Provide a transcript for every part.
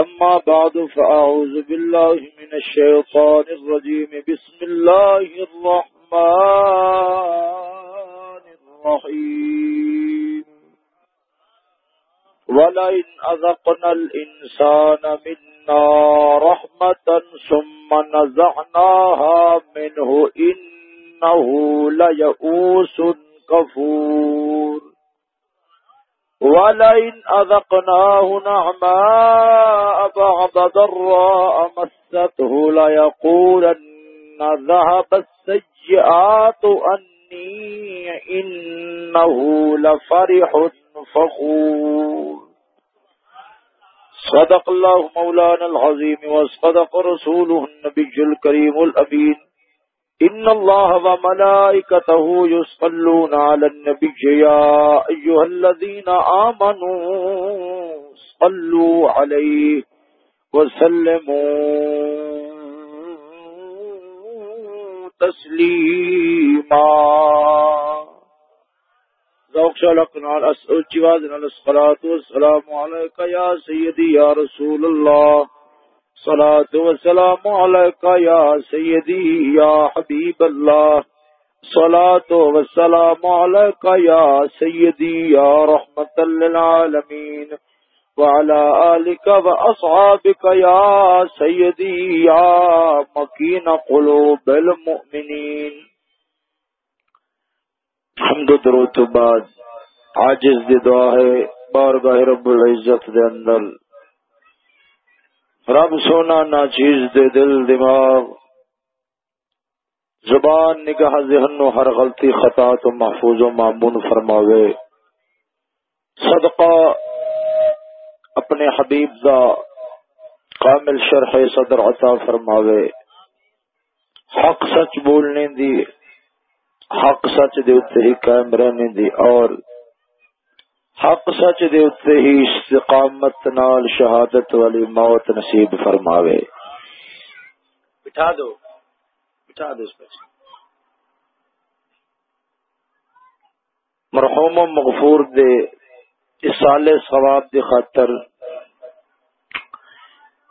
أما بعد، فأعوذ بالله من الشيطان الرجيم. بسم الله الرحمن الرحيم. ولئن أذقنا الإنسان منا رحمة ثم نزعناها منه إنه ليئوس كفور. ولئن أذقناه نعماء بعد ضراء مسته ليقولن ذهب السيئات أني إنه لفرح فخور. صدق الله مولانا العظيم وصدق رسوله النبي الكريم الأبين إن الله وملائكته يصلون على النبي يا أيها الذين آمنوا صلوا عليه وسلموا تسليما۔ ذوق شلق نال اسئل الصلاة والسلام عليك يا سيدي يا رسول الله صلاة والسلام عليك يا سيدي يا حبيب الله. صلاة والسلام عليك يا سيدي يا رحمة للعالمين. وعلى آلك وأصحابك يا سيدي يا مكين قلوب المؤمنين. حمد و درود بعد. عاجز دی دعا ہے، بارگاہ رب العزت دے اندر. رب سونا نا چیز دے دل دماغ۔ زبان نگاہ ذہن و ہر غلطی خطا تو محفوظ و معمون فرماوے۔ صدقہ اپنے حبیب دا کامل شرح صدر عطا فرماوے۔ حق سچ بولنے دی، حق سچ دے اتنے قائم رہنے دی، اور حق سچ دے اتنے ہی استقامت نال شہادت والی موت نصیب فرماوے۔ بٹھا دو۔ بٹھا دو اس پر۔ مرحوم و مغفور دے اسال ثواب دی خاطر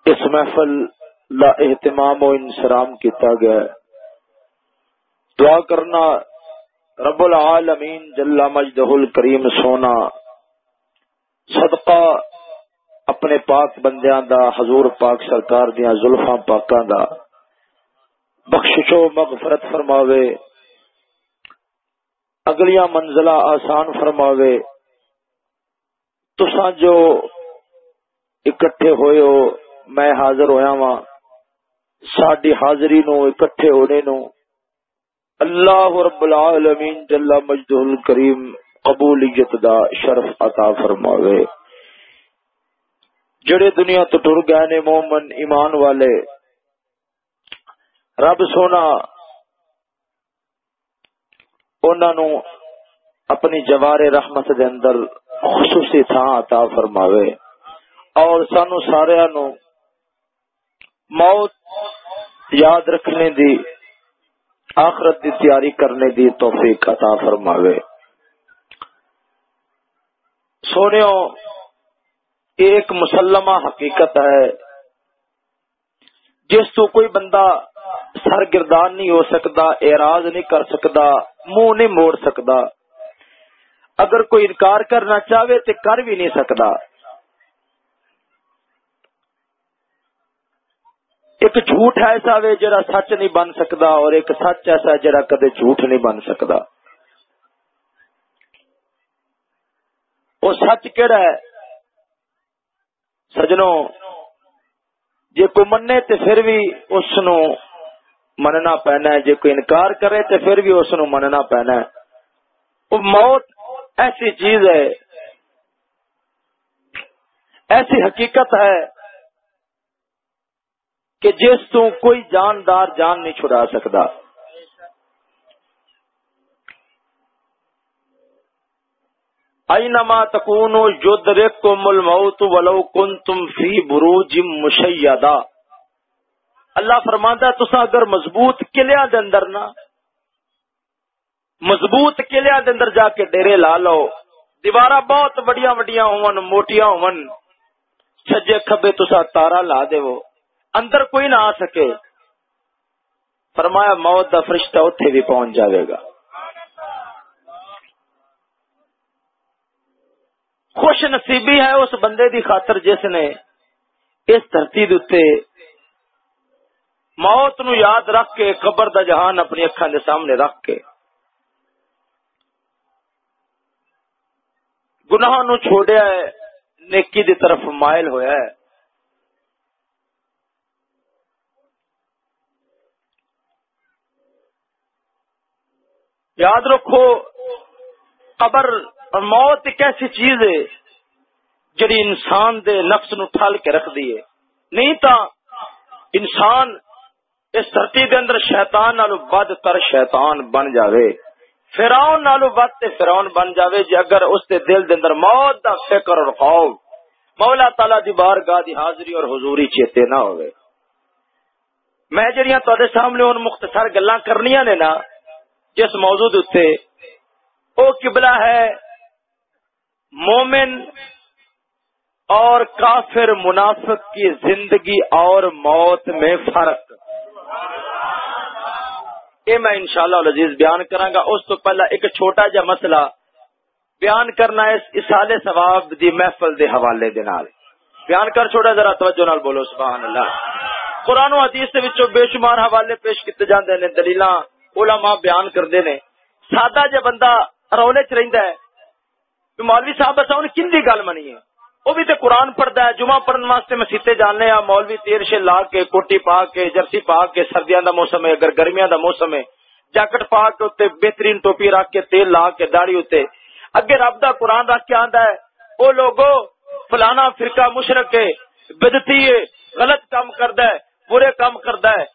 اس محفل لا اہتمام و انسرام کیتا گیا۔ دعا کرنا رب العالمین جل مجدہ الکریم سونا صدقہ اپنے پاک بندیاں دا، حضور پاک سرکار دیاں زلفاں پاکاں دا۔ بخششو مغفرت فرماوے۔ اگلیاں منزلہ آسان فرماوے۔ تساں جو اکٹھے ہوئے ہو، میں حاضر ہویا وا ساڈی حاضری نو، اکٹھے ہونے نو۔ اللہ رب العالمین جل مجدہ الکریم قبولیت دا شرف عطا فرماوے۔ جڑے دنیا تو ٹر گئے نے مومن ایمان والے، رب سونا، انہاں نو اپنی جوار رحمت دے اندر خصوصی تھان عطا فرماوے۔ اور سانو سارے نو موت یاد رکھنے دی، آخرت دی تیاری کرنے دی توفیق عطا فرماوے۔ سونےو ایک مسلمہ حقیقت ہے۔ جس تو کوئی بندہ سرگردان نہیں ہو سکتا، اعراض نہیں کر سکتا، منہ نہیں موڑ سکتا۔ اگر کوئی انکار کرنا چاہے تو کر بھی نہیں سکتا۔ ایک جھوٹ ایسا وے جڑا سچ نہیں بن سکتا اور ایک سچ ایسا جڑا کدے جھوٹ نہیں بن سکتا۔ وہ سچ کہڑا ہے؟ سجنوں، جے کو منے تے پھر بھی اس نو مننا پینا ہے، جے کوئی انکار کرے تے پھر بھی اس نو مننا پینا ہے۔ وہ موت ایسی چیز ہے، ایسی حقیقت ہے کہ جس تو کوئی جاندار جان نہیں چھڑا سکتا۔ اینما تکون یدرککم الموت ولو کنتم فی بروج مشیدہ۔ اللہ فرماندا ہے تسا اگر مضبوط قلعہ دے اندر نا مضبوط قلعہ دے اندر جا کے ڈیرے لا لو دیوارا بہت بڑیاں وڈیاں ہون، موٹیاں ہون سجے کھبے تسا تارا لا دیو، اندر کوئی نہ آ سکے۔ فرمایا، موت دا فرشتہ اوتھے بھی پہنچ جاوے گا۔ خوش نصیبی ہے اس بندے دی خاطر جس نے اس دھرتی دے موت نو یاد رکھ کے قبر دا جہان اپنی اکھاں دے سامنے رکھ کے گناہ نو چھوڑیا ہے، نیکی دی طرف مائل ہویا ہے۔ یاد رکھو، قبر اور موت ایک ایسی چیز ہے جڑی انسان دے نفس نو ٹھل کے رکھ دیے نہیں تا انسان اس دھرتی دے اندر شیطان نالو بد تر شیطان بن جاوے۔ فراؤن نالو بد تے فراؤن بن جاوے جی اگر اس دے دل دے اندر موت دا فکر اور خوف مولا تعالی دی بارگاہ دی حاضری اور حضوری چیتے نہ ہوئے میں جڑیاں تے سامنے ان مختصر گلاں کرنیاں نے نا، جس موضوع اتنے او قبلہ ہے مومن اور کافر منافق کی زندگی اور موت میں فرق۔ یہ میں انشاءاللہ شاء اللہ بیان کروں گا۔ اس تو پہلا ایک چھوٹا جا مسئلہ۔ بیان کرنا ہے اسال ثواب دی محفل دے حوالے دے نال۔ بیان کر چھوڑا ذرا توجہ نال بولو سبحان اللہ قرآن و حدیث دے وچوں بے شمار حوالے پیش کیتے جاندے نے، دلیلاں علماء بیان کردے نے۔ سادہ جا بندہ رولے چ رہندا ہے مولوی صاحب بس ان کن دی گل منی ہے؟ وہ بھی تے قرآن پڑھتا ہے، جمعہ پڑھن واسطے مسیطے جانے ہاں مولوی تیر شے لا کے، کوٹی پا کے، جرسی پا کے، سردیاں دا موسم ہے، اگر گرمیاں دا موسم ہے جیکٹ پا کے اتنے بہترین ٹوپی رکھ کے، تیل لا کے داڑی اتنے۔ اگے رب دا قرآن رکھ کے آندا ہے او لوگو، فلانا فرقہ مشرق ہے، بدتی ہے، غلط کام کردا ہے، برے کام کردا ہے۔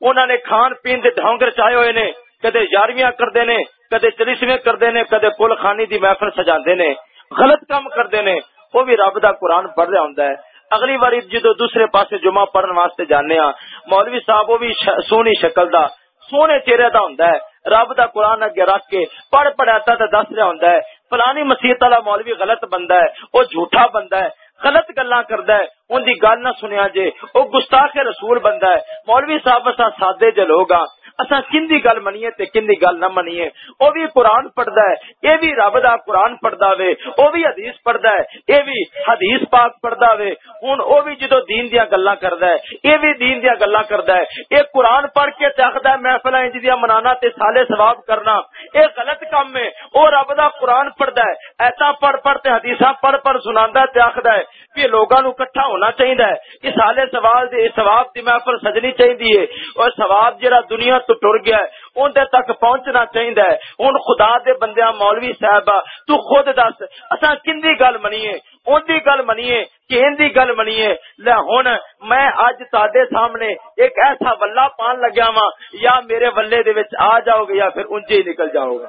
انہوں نے کھان پین دے ڈھونگ رچائے ہوئے نے، کدے یارویاں کردے نے کدے چلیسویں کردے نے، کدے پل خانی دی محفل سجاندے نے۔ غلط کام کردے نے۔ وہ بھی رب دا قرآن پڑھ رہا ہوندا ہے۔ اگلی بار جدو دوسرے پاسے جمعہ پڑھن واسطے جانے ہاں مولوی صاحب وہ بھی سونی شکل دا، سونے چہرے دا ہوندا ہے۔ رب دا قرآن اگے رکھ کے پڑھ پڑھاتا تے دس رہا ہوندا ہے۔ فلانی مسیحت والا مولوی غلط بندہ ہے وہ جھوٹا بندہ ہے، غلط گلا کرد ہے۔ ان کی گل نہ سنیا جے وہ گستاخ رسول بندہ ہے۔ مولوی صاحب اصا سادے جو لوگ ہاں۔ اصا کن دی گل منیے تے کن دی گل نہ منیے۔ او بھی قرآن پڑھدا ہے، اے بھی رب دا قرآن پڑھدا وے، او بھی حدیث پڑھدا ہے، اے بھی حدیث پاک پڑھدا وے۔ ہن او بھی جدو دین دیاں گلاں کردا ہے، اے بھی دین دیاں گلاں کردا ہے۔ اے قرآن پڑھ کے چاہدا ہے محفل انج دیاں منانا تے سالے ثواب کرنا۔ اے غلط کام ہے، او رب دا قرآن پڑھدا ہے۔ ایسا پڑھ پڑھ تے حدیثاں پڑھ پڑھ سناندا تے آکھدا ہے کہ لوگاں نو اکٹھا ہونا چاہیدا ہے۔ اس سالے ثواب دی ثواب دی محفل سجنی چاہیدی ہے۔ اور ثواب جڑا دنیا تو ٹر گیا اندر تک پہنچنا چاہیے ہوں خدا دے بندیا مولوی صاحب تو خود دس۔ اصا کن گل منیے؟ ان کی گل منیے؟ کہ ان گل منیے؟ لے ہوں میں اج تے سامنے ایک ایسا ولہ پان لگیا وا یا میرے ولے دے وچ آ جاؤ گے یا پھر انجے ہی نکل جاؤ گے۔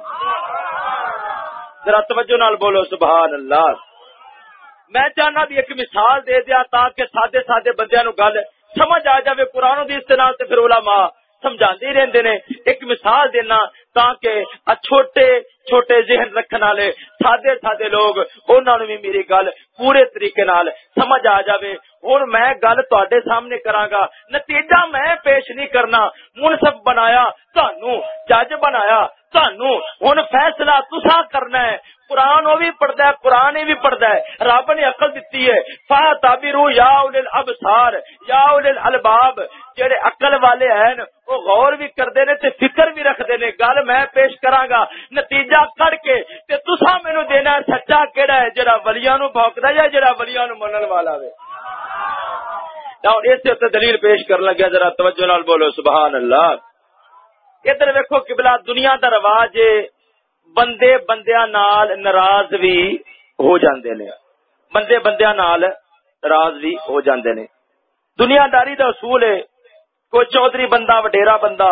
ذرا توجہ نال بولو، سبحان اللہ۔ میں چاہنا بھی ایک مثال دے دیا، تاکہ سادے سادے بندیاں نو گل سمجھ آ جائے قرآن دی استعمال سے پھر علماء سمجھا رہتے نے۔ ایک مثال دینا تاکہ چھوٹے چھوٹے ذہن رکھنے والے سادے سادے لوگ انہوں بھی میری گل پورے طریقے نال سمجھ آ جائے ہوں میں گل تے سامنے کرا گا نتیجہ میں پیش نہیں کرنا۔ منصف بنایا تہن جج بنایا تہن ہوں فیصلہ تسا کرنا ہے۔ قرآن وہ بھی پڑھتا ہے، قرآن بھی پڑھتا ہے۔ رب نے عقل دیتی ہے۔ فا تابرو یا اول ابسار یا اول الباب جڑے اقل والے ہیں، وہ غور بھی کرتے نے تے فکر بھی رکھتے نے گل میں پیش کراں گا نتیجہ کڑ کے، تے تسا مینو دینا سچا کہڑا ہے، جڑا ولیاں نو بھوکدا یا جڑا ولیاں نو منن والا وے۔ اس دلیل پیش کر لگا ذرا توجہ نال بولو، سبحان اللہ۔ ادھر ویکو قبلہ دنیا دا رواج بندے بندیاں نال ناراض بھی ہو جاندے نے بندے بندیاں نال ناراض بھی ہو جاندے نے دنیا داری دا اصول ہے کوئی چودھری بندہ وڈیرا بندہ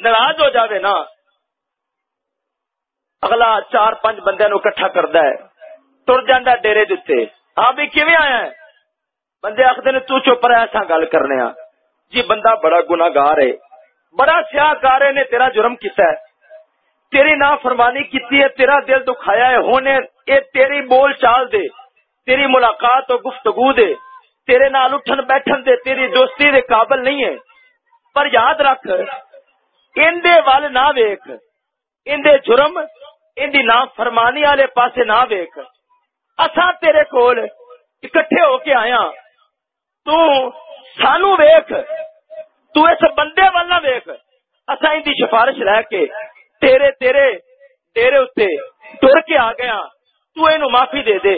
ناراض ہو جاوے نا اگلا چار پانچ بندے نو کٹھا کردا ہے تر جاندا ڈیرے دتے ہاں بھی کیویں آیا ہے بندے آخر نے تو چپ رہا ایسا گل کرنے ہاں جی بندہ بڑا گناگار ہے بڑا سیاہ کار نے تیرا جرم کیتا ہے تیری نا فرمانی کی تیرا دل دکھایا ہے ہونے اے تیری بول چال دے، تیری ملاقات اور گفتگو دے، تیرے نال اٹھن بیٹھن دے، تیری دوستی دے قابل نہیں ہے۔ پر یاد رکھ اندے وال نہ ویک اندے جرم اندی نا فرمانی والے پاسے نہ ویک اسا تیرے کول اکٹھے ہو کے آیا۔ تو سانو ویک تو اس بندے وال نہ ویک اسا اندی سفارش لے کے تیرے تیرے تیرے اتنے تر کے آ گیا تو اینو معافی دے دے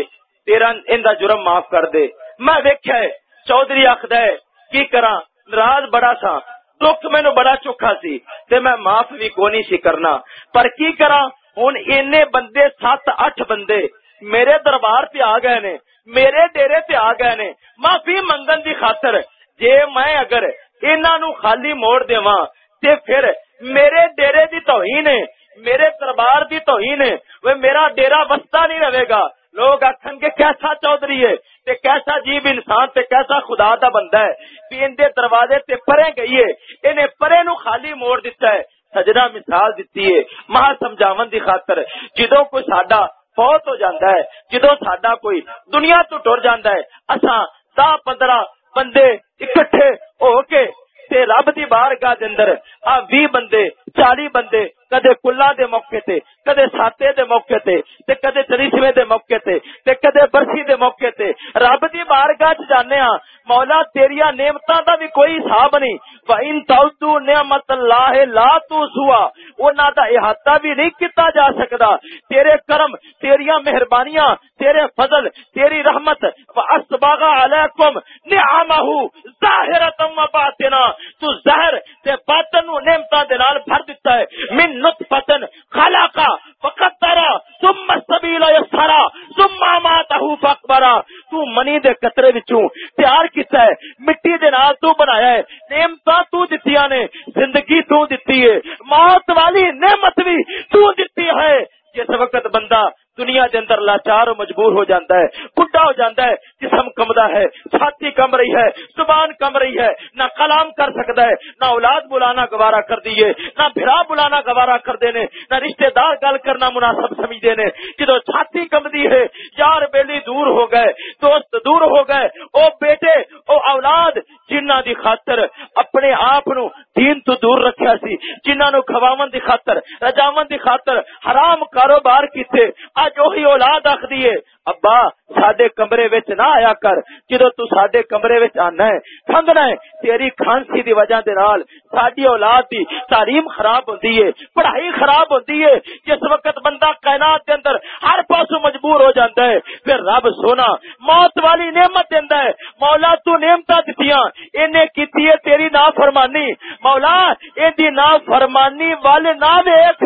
تیرا اندا جرم معاف کر دے میں ویکھیا ہے چودھری آخد ہے کی کرا ناراض بڑا سا دکھ مینو بڑا چوکھا سی تے میں معاف بھی کو نہیں سی کرنا پر کی کرا ہوں اینے بندے سات اٹھ بندے میرے دربار پہ آ گئے نے میرے ڈیرے پہ آ گئے نے معافی منگن دی خاطر جے میں اگر انہاں نو خالی موڑ دیواں تے پھر میرے ڈیرے دی توہین ہے، میرے دربار دی توہین ہے۔ وہ میرا ڈیرا بستا نہیں رہے گا۔ لوگ آخن کے کیسا چودھری ہے تے کیسا جیب انسان تے کیسا خدا دا بندہ ہے۔ بھی ان دے دروازے تے پرے گئی ہے۔ انہیں پرے نو خالی موڑ دیتا ہے۔ سجنا مثال دیتی ہے۔ مہا سمجھاون دی خاطر جدو کوئی ساڈا فوت ہو جاندہ ہے جدو ساڈا کوئی دنیا تو ٹر جاندہ ہے، اساں دا پندرہ بندے اکٹھے ہو کے تے رب دی بارگاہ دے اندر آ 20 بندے 40 بندے کدے کلا دے موقع تے، کدے ساتے دے موقع تے تے کدے چریسویں دے موقع تے تے کدے برسی دے موقع تے۔ رب دی بارگاہ چ جانے ہاں مولا تیریا نعمتاں دا بھی کوئی حساب نہیں۔ وَإِن تَعُدُّوا نِعْمَةَ اللَّهِ لَا تُحْصُوهَا انہاں دا احاطہ بھی نہیں کیتا جا سکدا۔ تیرے کرم، تیریاں مہربانیاں، تیرے فضل، تیری رحمت وَأَسْبَغَ عَلَيْكُمْ نِعَمَهُ ظَاهِرَةً وَبَاطِنًا۔ تو ظاہر تے باطن نو نعمتاں دے بھر دیتا ہے۔ من نطفتن خلقا فقدرا، ثم السبيل يسرا ثم ماته فقبرا تو منی دے قطرے وچوں تیار کیتا ہے۔ مٹی دے نال تو بنایا ہے۔ نعمتاں تو دتیاں نے۔ زندگی تو دتی ہے۔ موت والی نعمت بھی تو دتی ہے۔ جس وقت بندہ دنیا کے اندر لاچار و مجبور ہو جاتا ہے بڈا ہو جاتا ہے، جسم کمدا ہے، چھاتی کم رہی ہے، زبان کم رہی ہے، نہ کلام کر سکتا ہے، نہ اولاد بلانا گوارا کر دیے نہ بھرا بلانا گوارا کر دینے، نہ رشتہ دار گل کرنا مناسب سمجھ دینے۔ جدو چھاتی کم دی ہے، یار بیلی دور ہو گئے، دوست دور ہو گئے، او بیٹے او اولاد جنہ دی خاطر اپنے آپ نو دین تو دور رکھیا سی، جنہ نو کھواون دی خاطر رجاون دی خاطر، حرام کاروبار کیتے اج اوہی اولاد آخ دیے ابا سڈے کمرے وچ نہ آیا کر جدو تو سڈے کمرے وچ آنا ہے کھنگنا ہے، تیری کھانسی دی وجہ دے نال ساری اولاد دی تعلیم خراب ہوندی ہے، پڑھائی خراب ہوندی ہے، جس وقت بندہ کائنات دے اندر ہر پاسوں مجبور ہو جاندا ہے، پھر رب سونا موت والی نعمت دیندا ہے۔ مولا تو نعمتاں دتیاں، اینے کیتی ہے تیری نافرمانی۔ مولا اے دی نافرمانی والے نہ ویکھ،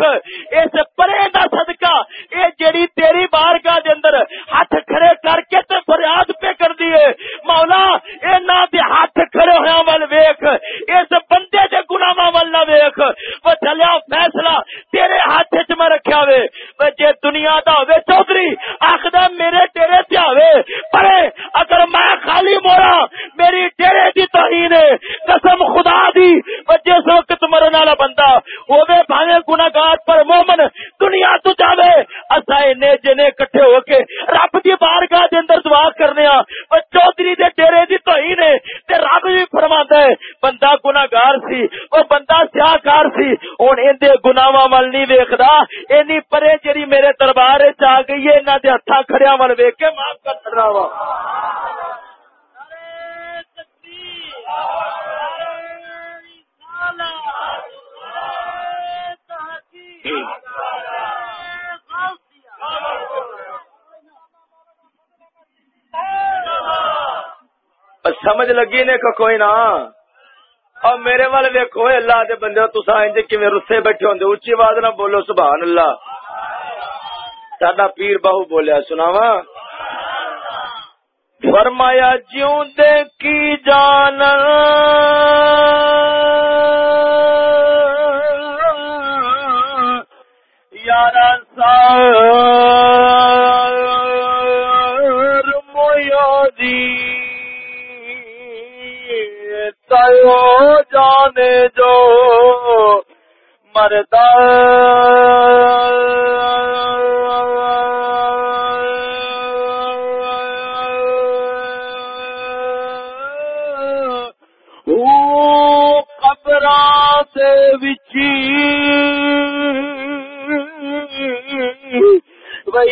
اس پرے دا صدقہ اے جڑی تیری بارگاہ دے اندر ہاتھ کھڑے کر کے تے فریاد پہ کر دیے مولا اے اینا دے ہاتھ کھڑے ہویا ول ویکھ۔ اس بندے دے گناہاں ول نہ ویکھ۔ وہ چلیا فیصلہ تیرے ہاتھ وچ میں رکھیا وے۔ وہ جے دنیا دا ہوے چوہدری آکھدا میرے تیرے تے ہوے پر اگر میں خالی مورا میری تیرے دی توہین ہے۔ قسم خدا دی، وہ جس وقت مرن والا بندہ ہوے بھاوے گناہگار پر مومن اسا جنے ہو کے رب دعا کرنے نے تے رب بھی ہے بندہ گناہگار سی بندہ سیاہکار سی ہن ول نہیں پرے جیری میرے دربار وچ گئی ہے ول کے معاف کر چھڑنا وا سمجھ لگی نے کہ کوئی نہ۔ اور میرے والے دیکھو اللہ دے بندے تسا انج کیویں رسے بیٹھے ہوندے؟ اونچی آواز نہ بولو، سبحان اللہ۔ ساڈا پیر باہو بولیا، سناواں۔ فرمایا جیوں دے کی جان؟ یار سار تیو جانے جو مردہ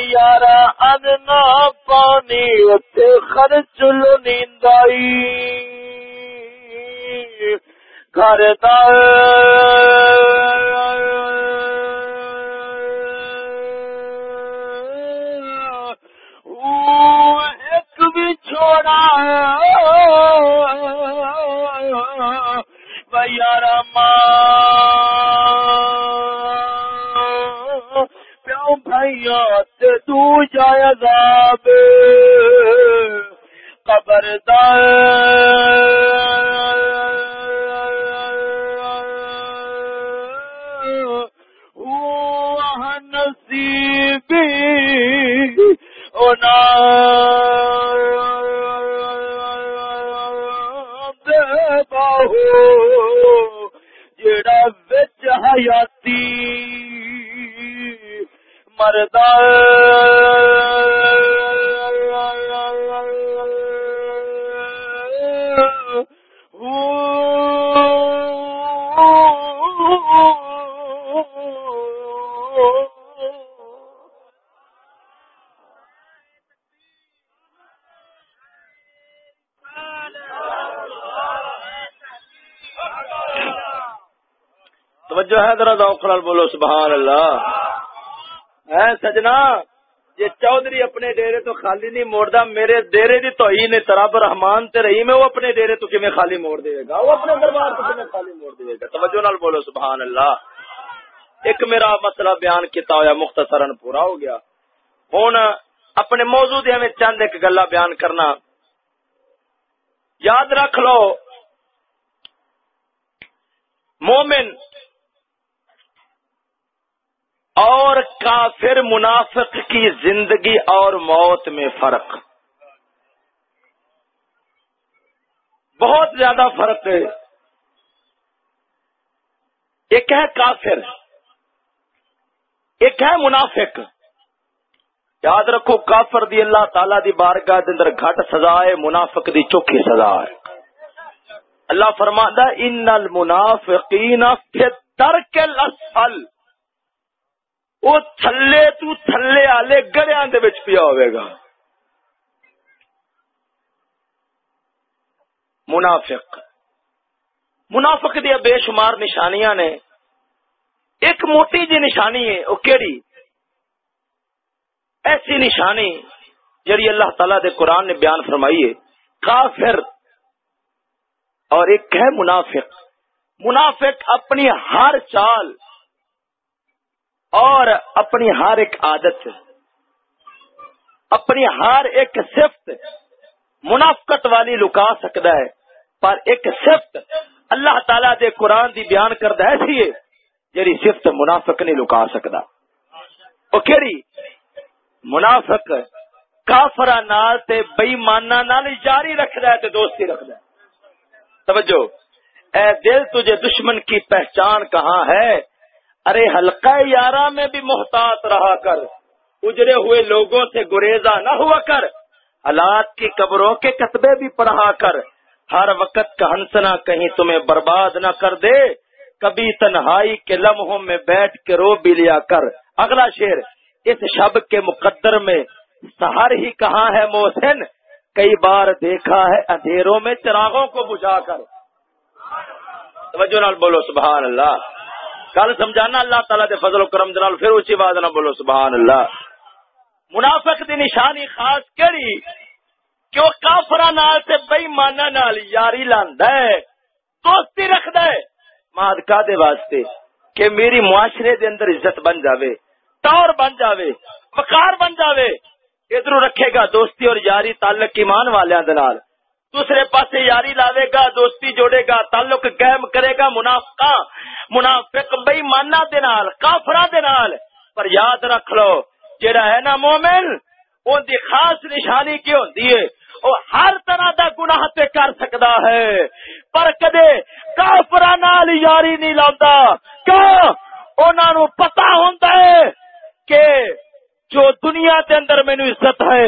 یار ادنا پانی اتنے خرچ لو نیندائی۔ گھر ایک ذرا ذوق بولو، سبحان اللہ۔ اے سجنا جی چودھری اپنے ڈیرے تو خالی نہیں موڑتا میرے ڈیرے کی تو ہی نے تراب رحمان تے رہی میں وہ اپنے ڈیرے تو کمیں خالی موڑ دے گا؟ وہ اپنے دربار تو کمیں خالی موڑ دے گا؟ توجہ نال بولو، سبحان اللہ۔ ایک میرا مسئلہ بیان کیتا ہوا مختصرا پورا ہو گیا۔ ہوں اپنے موضوع دے میں چند ایک گلا بیان کرنا۔ یاد رکھ لو مومن اور کافر منافق کی زندگی اور موت میں فرق۔ بہت زیادہ فرق ہے۔ ایک ہے کافر، ایک ہے منافق۔ یاد رکھو، کافر دی اللہ تعالی دی بارگاہ دے اندر گھٹ سزا ہے، منافق دی چوکھی سزا ہے۔ اللہ فرماندا ان المنافقین فی الترک الاسفل۔ وہ تھلے تو تھلے آلے گڑیا پیا ہوئے گا۔ منافق۔ منافق دیا بے شمار نشانیاں نے۔ ایک موٹی جی نشانی ہے، وہ کیڑی؟ ایسی نشانی جڑی اللہ تعالی دے قرآن نے بیان فرمائی ہے۔ کافر۔ اور ایک ہے منافق۔ منافق اپنی ہر چال اور اپنی ہر ایک عادت، اپنی ہر ایک صفت منافقت والی لکا سکتا ہے۔ پر ایک صفت اللہ تعالی دے قرآن دی بیان کردہ ایسی ہے جی صفت منافق نہیں لکا سکتا۔ وہ کہڑی منافق کافرا نال تے بئی مانا نال جاری رکھدا ہے تے دوستی رکھدا ہے۔ توجہ، اے دل تجھے دشمن کی پہچان کہاں ہے؟ ارے حلقہ یارہ میں بھی محتاط رہا کر اجڑے ہوئے لوگوں سے گریزا نہ ہوا کر، حالات کی قبروں کے کتبے بھی پڑھا کر، ہر وقت کا ہنسنا کہیں تمہیں برباد نہ کر دے، کبھی تنہائی کے لمحوں میں بیٹھ کے رو بھی لیا کر۔ اگلا شیر اس شب کے مقدر میں سہر ہی کہاں ہے محسن؟ کئی بار دیکھا ہے اندھیروں میں چراغوں کو بجھا کر۔ توجہ نال بولو، سبحان اللہ۔ گل سمجھانا اللہ تعالیٰ دے فضل و کرم دلال پھر اسی بات نہ بولو، سبحان اللہ۔ منافق دی نشانی خاص کیڑی؟ کہ وہ کافرا نال سے بئی مانا نال یاری لاندا ہے؟ دوستی رکھدا ہے؟ ماد کا دے واسطے کہ میری معاشرے دے اندر عزت بن جاوے ٹور بن جاوے وقار بن جاوے۔ ادھر رکھے گا دوستی اور یاری، تعلق ایمان والوں دے نال۔ دوسرے پاسے یاری لاوے گا دوستی جوڑے گا تعلق قائم کرے گا منافقہ منافق بئی مانا دے نال کافرا دے نال۔ پر یاد رکھ لو جڑا ہے نا مومن ان دی خاص نشانی کی ہوندی ہے؟ وہ ہر طرح دا گناہ تے کر سکدا ہے۔ پر کدے کافرا نال یاری نہیں لاوندا، کیوں؟ انہاں نو پتہ ہوندا ہے کہ جو دنیا دے اندر مینوں عزت ہے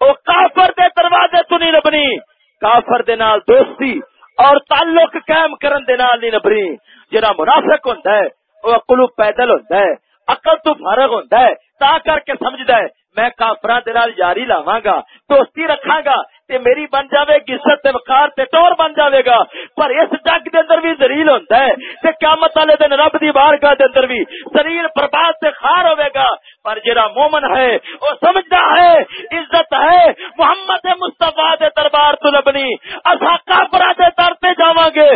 وہ کافر دے دروازے تو نہیں لبنی۔ کافر دے نال دوستی اور تعلق قائم کرن دے نال نہیں لبنی جڑا منافق ہوندا ہے وہ عقل پیدل ہوندا ہے، عقل تو فارغ ہوندا ہے، تا کر کے سمجھدا ہے، میں کافراں دے نال جاری لاواں گا، دوستی رکھاں گا، تے میری بن جاوے گی، عزت تے وقار تے ٹور بن جاوے گا۔ پر اس جگ دے اندر بھی ذلیل ہوندا ہے، تے قیامت والے دن رب دی بارگاہ دے اندر بھی ذلیل، برباد تے خار ہوے گا۔ پر جڑا مومن ہے وہ سمجھدا ہے، عزت ہے، محمد مصطفی دے دربار تو لبنی۔ اسا کافراں دے در تے جاواں گے،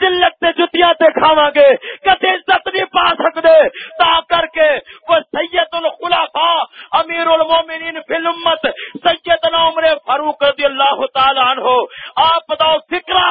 ذلت تے جتیاں تے کھاواں گے۔ کدے عزت نہیں پا سکدے۔ تا کر کے وہ سید الخلفاء امیر المومنین فی الامت، سیدنا عمر فاروق رضی اللہ اللہ تعالی عنہ، آپ بتاؤ فکرا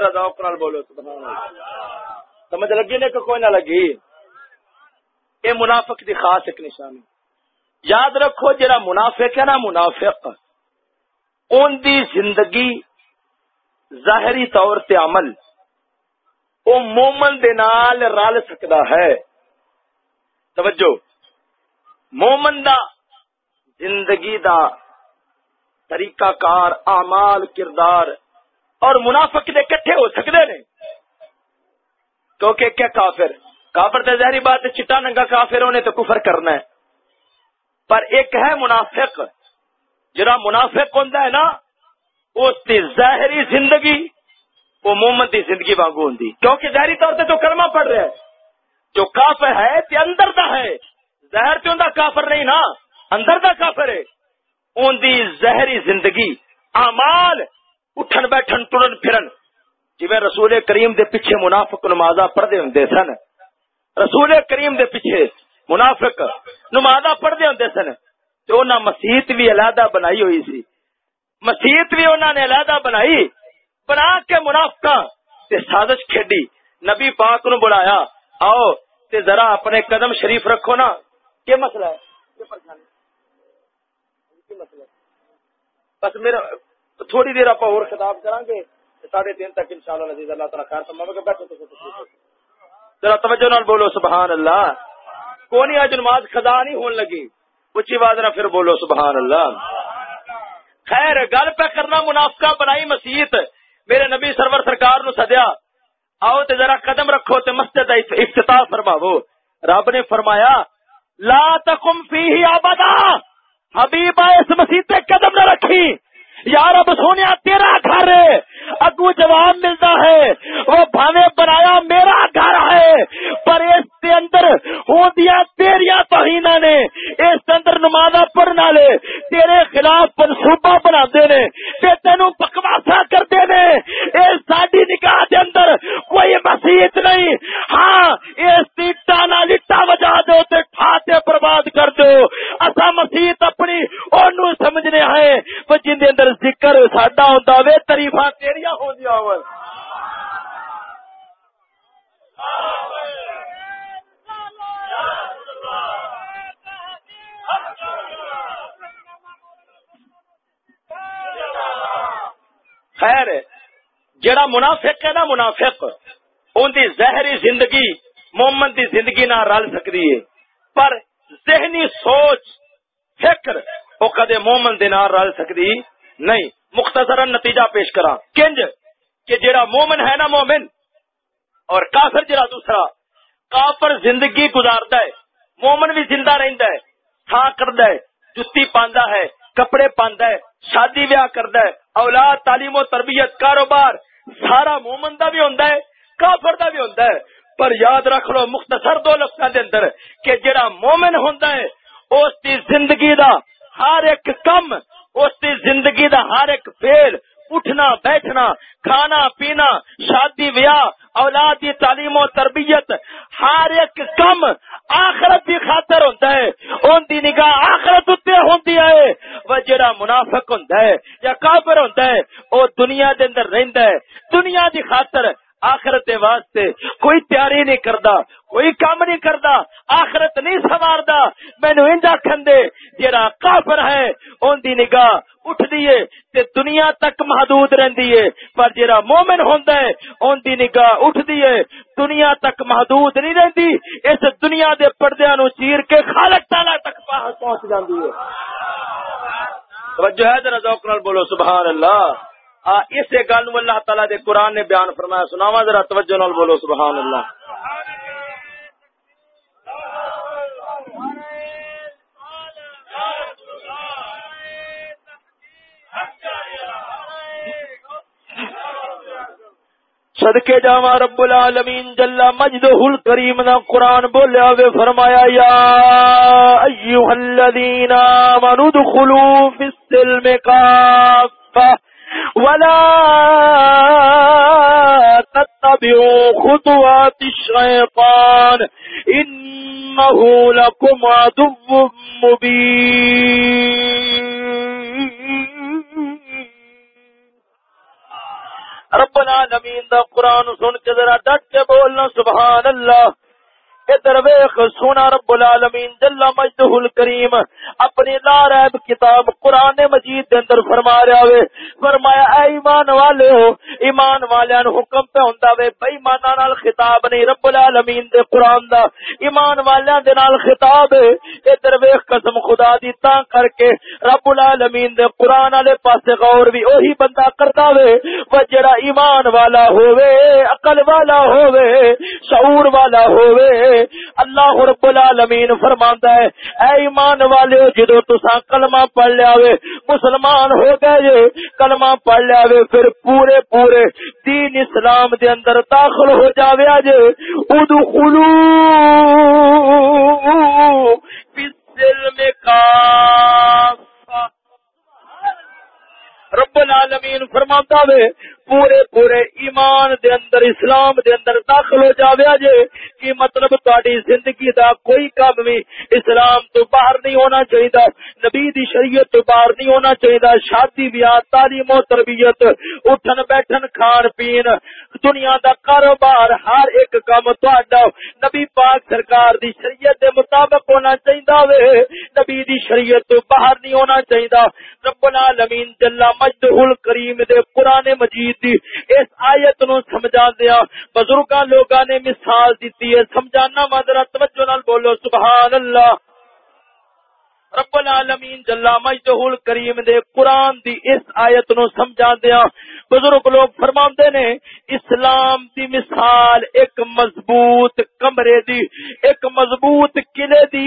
ذرا ذوق نال بولو، سبحان اللہ۔ سمجھ لگی نے کہ کوئی نہ لگی؟ اے منافق دی خاص ایک نشانی۔ یاد رکھو، جڑا منافق ہے نا، منافق۔ ان دی زندگی ظاہری طور تے عمل، او مومن دے نال رل سکدا ہے۔ توجہ۔ مومن دا زندگی دا طریقہ کار، اعمال، کردار اور منافق دے کٹھے ہو سکتے نے۔ کیونکہ کیا کافر؟ کافر تے ظاہری بات چٹا ننگا کافر ہونے تو کفر کرنا ہے۔ پر ایک ہے منافق۔ جرا منافق ہوتا ہے نا، اس کی ظاہری زندگی، وہ محمد کی زندگی واگو ہوں کیونکہ ظاہری طور سے تو کلمہ پڑ رہا ہے۔ جو کافر ہے تے اندر دا ہے۔ ظاہر تے اندر کافر نہیں نا، اندر دا کافر ہے۔ ان دی ظاہری زندگی، اعمال اٹھن بیٹھن ٹرن پھرن۔ جی رسول کریم دے پیچھے منافق نمازا پڑھتے ہوں سن، رسول کریم دے پیچھے منافق نمازا پڑھتے ہوں سن تو انہاں مسیت بھی علیحدہ بنائی ہوئی سی۔ مسیت بھی انہوں نے علیحدہ بنائی، بنا کے منافقہ تے سازش کھیڈی۔ نبی پاک نو بلایا، آؤ تے ذرا اپنے قدم شریف رکھو نا۔ کیا مسئلہ ہے؟ بس میرا تھوڑی دیر آپ اور خطاب کریں گے ساڑھے تین تک ان شاء اللہ اللہ تعالیٰ خیر فرما بیٹھو تو ذرا توجہ نال بولو، سبحان اللہ۔ کونی آج نماز خدا نہیں ہون لگی؟ اچھی بات نہ پھر بولو، سبحان اللہ۔ خیر، گل پہ کرنا منافقہ بنائی مسیت میرے نبی سرور سرکار نو سدیا۔ آؤ تے ذرا قدم رکھو تے مسجد افتتاح فرماو رب نے فرمایا، لا تقم فیہ ابدا۔ حبیبہ اس مسیح تے قدم نہ رکھی۔ یار اب سونے، تیرا گھر اگو جواب ملتا ہے۔ وہ بھاوے بنایا میرا گھر ہے۔ پر اس کے اندر ہو دیا تیریا توہینا نے۔ اس اندر نمازا پڑھنا لے تیرے خلاف منصوبہ بنا دے نے۔ تے تینو بکواسا کرتے نے۔ اے ساڈی نکاح دے اندر کوئی مسیت نہیں۔ ہاں اس کی ٹانا لٹا وجا دو تے ٹھاتے برباد کر دو۔ اسا مسیت اپنی اونوں سمجھنے ہیں۔ وہ جن دے اندر ذکر ساڈا ہوندا وے، تریفاں تیریاں ہوندیاں ہون خیر، جڑا منافق ہے نا منافق ان دی زہری زندگی، مومن دی زندگی نہ رل سکتی ہے۔ پر ذہنی سوچ، فکر وہ کدے مومن دے نال رل سکتی نہیں، مختصرا نتیجہ پیش کرا۔ کنج، کہ جڑا مومن ہے نا مومن، اور کافر جڑا دوسرا، کافر زندگی گزارتا ہے، مومن بھی زندہ رہندا ہے تھا کردا ہے، جتی پاندا ہے، کپڑے پاندا ہے، شادی بیاہ کردا ہے، اولاد، تعلیم و تربیت، کاروبار، سارا مومن دا بھی ہوندا ہے، کافر دا بھی ہوندا ہے۔ پر یاد رکھ لو، مختصر دو لفظاں دے اندر، کہ جڑا مومن ہوندا ہے، اس دی زندگی دا ہر ایک کم اس دی زندگی دا ہر ایک فیل، اٹھنا، بیٹھنا، کھانا، پینا، شادی بیاہ اولاد کی تعلیم و تربیت، ہر ایک کم آخرت کی خاطر ہوتا ہے۔ ان دی نگاہ آخرت اتنے ہوتی ہے۔ وہ جڑا منافق ہوتا ہے یا کافر ہوتا ہے وہ دنیا دے اندر رہندا ہے۔ دنیا دی خاطر آخرت واسطے کوئی تیاری نہیں کرتا کوئی کام نہیں کرتا آخرت نہیں سواردا مینو انجا کھندے جرا کافر ہے ان دی نگاہ اٹھ دیے تے دنیا تک محدود رہندی ہے پر جرا مومن ہوندا ہے ان دی نگاہ اٹھ دیے دنیا تک محدود نہیں رہندی اس دنیا دے پردیاں نو چیر کے خالق تعالی تک پہنچ جاندی ہے توجہ ہے، ذرا ذوق نال بولو، سبحان اللہ۔ اس گل نو اللہ تعالی دے قرآن نے بیان فرمایا سناوا ذرا توجہ نال بولو سبحان اللہ صدقے جاوا رب العالمین، جلا مجدہ الکریم نا قرآن بولیا وے فرمایا، یا ایوہ الذین آمنوا ادخلوا فی السلم کافہ۔ ولا تتبعوا خطوات الشيطان إنه لكم عدو مبين. رب العالمین دا قرآن سن کے ذرا ڈٹ کے بولنا سبحان اللہ. درویخ سونا رب العالمین جل مجدہ الکریم اپنی لا ریب کتاب قرآن مجید دے اندر فرما رہا ہوئے فرمایا، اے ایمان والے ہو، ایمان والے حکم پہ ہوندا وے بے ایماناں نال خطاب نہیں رب العالمین دے قرآن دا۔ ایمان والے دے نال خطاب ہے۔ اے درویخ قسم خدا دی تا کر کے رب العالمین دے قرآن والے پاسے غور بھی وہی بندہ کردا وے۔ وہ جڑا ایمان والا ہووے، عقل والا ہووے، شعور والا ہووے اللہ رب العالمین فرماندا ہے، اے ایمان والے جدو تساں کلمہ پڑھ لیا وے مسلمان ہو گئے جے، کلمہ پڑھ لیا وے پھر پورے پورے دین اسلام دے اندر داخل ہو جاوے جے۔ ادخلوا فی السلم کافہ۔ رب العالمین فرماتا وے پورے پورے ایمان دے اندر، اسلام دے اندر داخل ہو جاویا جے، کی مطلب تاری زندگی دا کوئی کام بھی اسلام تو باہر نہیں ہونا چاہیے نبی دی شریعت تو باہر نہیں ہونا چاہیے شادی بیاہ تعلیم و تربیت، اٹھن بیٹھن، کھان پین، دنیا دا کاروبار، ہر ایک کام تہاڈا نبی پاک سرکار دی شریعت دے مطابق ہونا چاہیے وے، نبی دی شریعت تو باہر نہیں ہونا چاہیے رب العالمین جل مجدہ الکریم دے قران مجید دی اس آیت نو سمجھا دیا۔ بزرگاں لوگاں نے مثال دیتی ہے، سمجھانا مادرہ توجہ نال بولو، سبحان اللہ۔ رب العالمین جلا مجدہ الکریم دے قرآن دی اس آیت نو سمجھا دیا بزرگ لوگ فرماندے نے، اسلام دی مثال ایک مضبوط کمرے دی، ایک مضبوط قلعے دی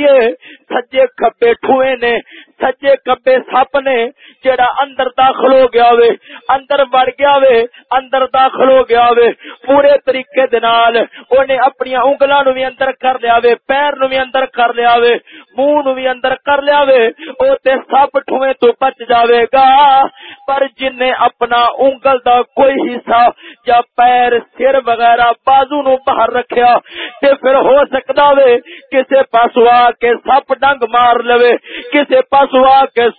سجے کھبے ٹھوئے نے، سجے کبے سپ نے جڑا اندر داخل ہو گیا وے، اندر بڑھ گیا وے، اندر داخل ہو گیا وے۔ پورے طریقے دے نال اونے اپنی انگلاں نو بھی اندر کر لیا وے، پیر نو بھی اندر کر لیا وے، منہ نو بھی اندر کر لیا وے او تے سپ ٹھوئے تو بچ جاوے گا۔ پر جن نے اپنا انگل دا کوئی حصہ یا پیر، سر وغیرہ بازو نو باہر رکھیا، تے پھر ہو سکدا وے، کسے پاسو آ کے سپ ڈنگ مار لوے، کسے پاس پاسو آ کے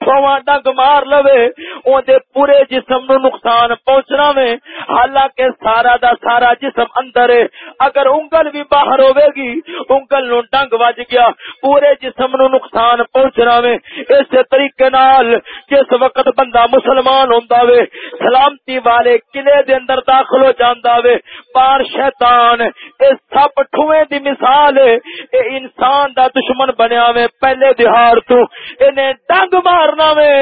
ٹھواں ڈنگ مار لوے۔ او دے پورے جسم نو نقصان پہنچنا وے۔ حالانکہ سارا دا سارا جسم اندر ہے۔ اگر انگل بھی باہر ہوے گی، انگل نو ڈنگ وج گیا، پورے جسم نو نقصان نقصان پہنچنا وے اس طریقے نال جس وقت بندہ مسلمان ہوندا وے، سلامتی والے قلعے دے اندر داخل ہو جاندا وے پار شیطان اے سب ٹھویں دی مثال اے انسان دا دشمن بنیا وے، پہلے دہاڑ تو اینے ڈنگ مارنا وے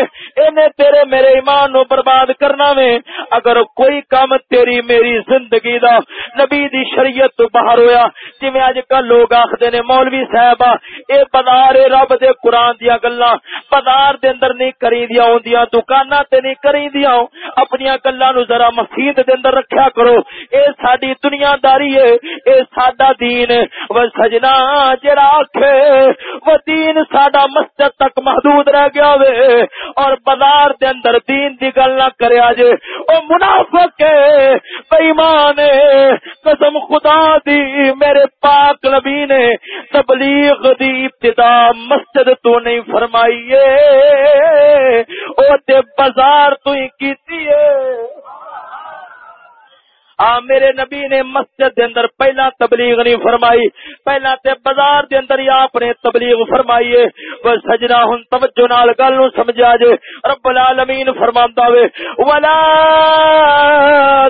اینے تیرے میرے ایمان نو برباد کرنا وے۔ اگر کوئی کام تیری میری زندگی دا نبی دی شریعت تو باہر ہویا جی میں اج کل لوگ آخدے نے مولوی صاحب اے بازار رب دے قرآن دیا گلاں، بازار دے اندر نہیں کری دیا ہوندیاں، دکاناں تے نہیں کری دیا اپنی گلاں نو ذرا مسجد دے اندر رکھیا کرو۔ اے ساڈی دنیا داری ہے اے ساڈا دین و سجنا جڑا آکھے، وہ دین ساڈا مسجد تک محدود رہ گیا وے۔ اور بازار دے اندر دین دی گل نہ کریا جے او منافق ہے بے ایمان ہے قسم خدا دی، میرے پاک نبی نے تبلیغ دی ابتدا مسجد تو نہیں فرمائیے او تے بازار تو ہی کیتی ہے۔ آ میرے نبی نے مسجد دے اندر پہلا تبلیغ نہیں فرمائی، پہلا تے بازار دے اندر یا اپنے تبلیغ فرمائیے وہ سجنا ہن، توجہ نال گل نو سمجھا جے۔ رب العالمین فرماندا وے، ولا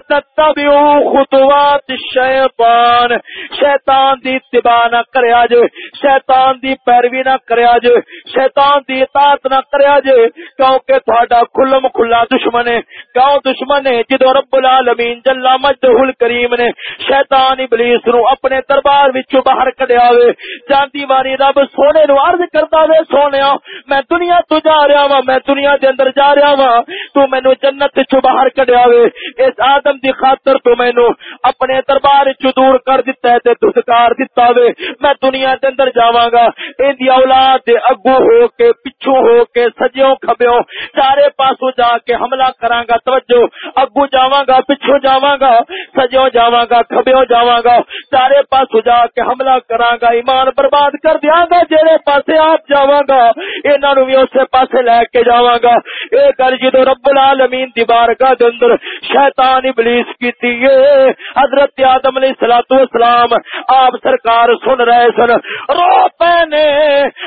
تتبعوا خطوات الشیطان شیطان دی اتباع نہ کریا جے، شیطان دی پیروی نہ کریا جے، شیطان دی اطاعت نہ کریا جے۔ کیونکہ تہاڈا کھلم کھلا دشمن ہے، کیوں دشمن ہے؟ جدو رب العالمین جل مجد مجدہ کریم نے شیطان ابلیس نو اپنے دربار وچوں باہر کڈیا وے۔ جاندی واری رب سونے نو عرض کردا وے، سونیا، میں دنیا تو جا رہا وا میں دنیا دے اندر جا رہا وا تو مینوں جنت وچوں باہر کڈیا وے۔ اس آدم دی خاطر تو مینوں اپنے دربار وچوں دور کر دتا ہے تے دھتکار دتا وے۔ میں دنیا دے اندر جاواں گا۔ این دی اولاد دے اگو ہو کے پچھو ہو کے، سجیوں، کھبیوں، چارے پاسوں جا کے حملہ کراں گا، توجہ اگو جاواں گا پچھو جاواں گا۔ سجو جاواں گا، کھبیو جاواں گا، چارے پاس جا کے حملہ کراں گا، ایمان برباد کر دیاں گا جڑے پاسے آپ جاواں گا، انہاں نو وی اسے پاسے لے کے جاواں گا۔ اے گل جدو رب العالمین دی بارگاہ دے اندر شیطان ابلیس کیتی ہے حضرت آدم علیہ الصلوۃ والسلام آپ سرکار سن رہے سن۔ رو پنے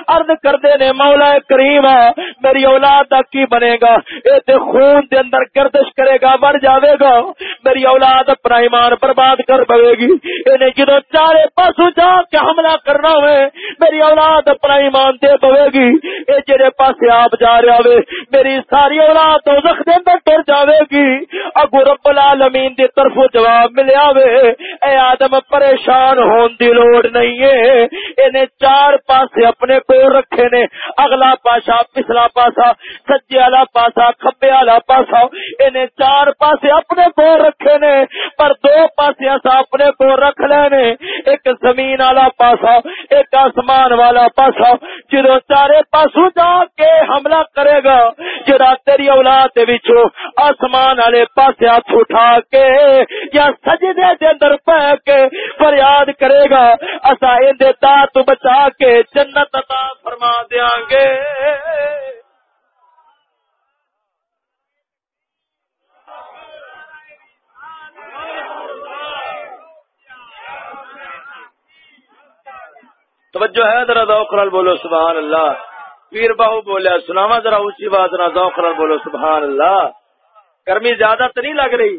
عرض کردے نے، مولا کریم، میری اولاد دا کی بنے گا؟ اے تے خون دے اندر گردش کرے گا، بڑھ جاوے گا۔ میری اولاد اولاد اپنا ایمان برباد کر پوے گی۔ انہیں جدو چارے پاسو جا کے حملہ کرنا ہوئے، میری اولاد اپنا ایمان دے پوے گی۔ اے جڑے پاسے آپ جا رہا ہوئے، میری ساری اولاد تو زخ دے اندر ٹر جاوے گی۔ اگو رب العالمین دی طرف جواب ملیا وے اے آدم پریشان ہون دی لوڑ نہیں ہے۔ انہیں چار پاسے اپنے کو رکھے نے۔ اگلا پاسا، پچھلا پاسا، سجے والا پاسا، کھبے والا پاسا، انہیں چار پاسے اپنے کو رکھے نے۔ پر دو پاسے اپنے کو رکھ لینے۔ ایک زمین والا پاسا، ایک آسمان والا پاسا۔ جدو چارے پاسو جا کے حملہ کرے گا جرا تیری اولاد بچو آسمان والے پاسے ہاتھ اٹھا کے یا سجدے دے اندر پہ کے فریاد کرے گا اصا اندے تو بچا کے جنت عطا فرما دیاں گے۔ توجہ ہے ذرا ذوقرال بولو، سبحان اللہ۔ پیر باہو بولے سناوا ذرا اونچی بات ذرا ذوقرال بولو، سبحان اللہ۔ گرمی زیادہ تو نہیں لگ رہی۔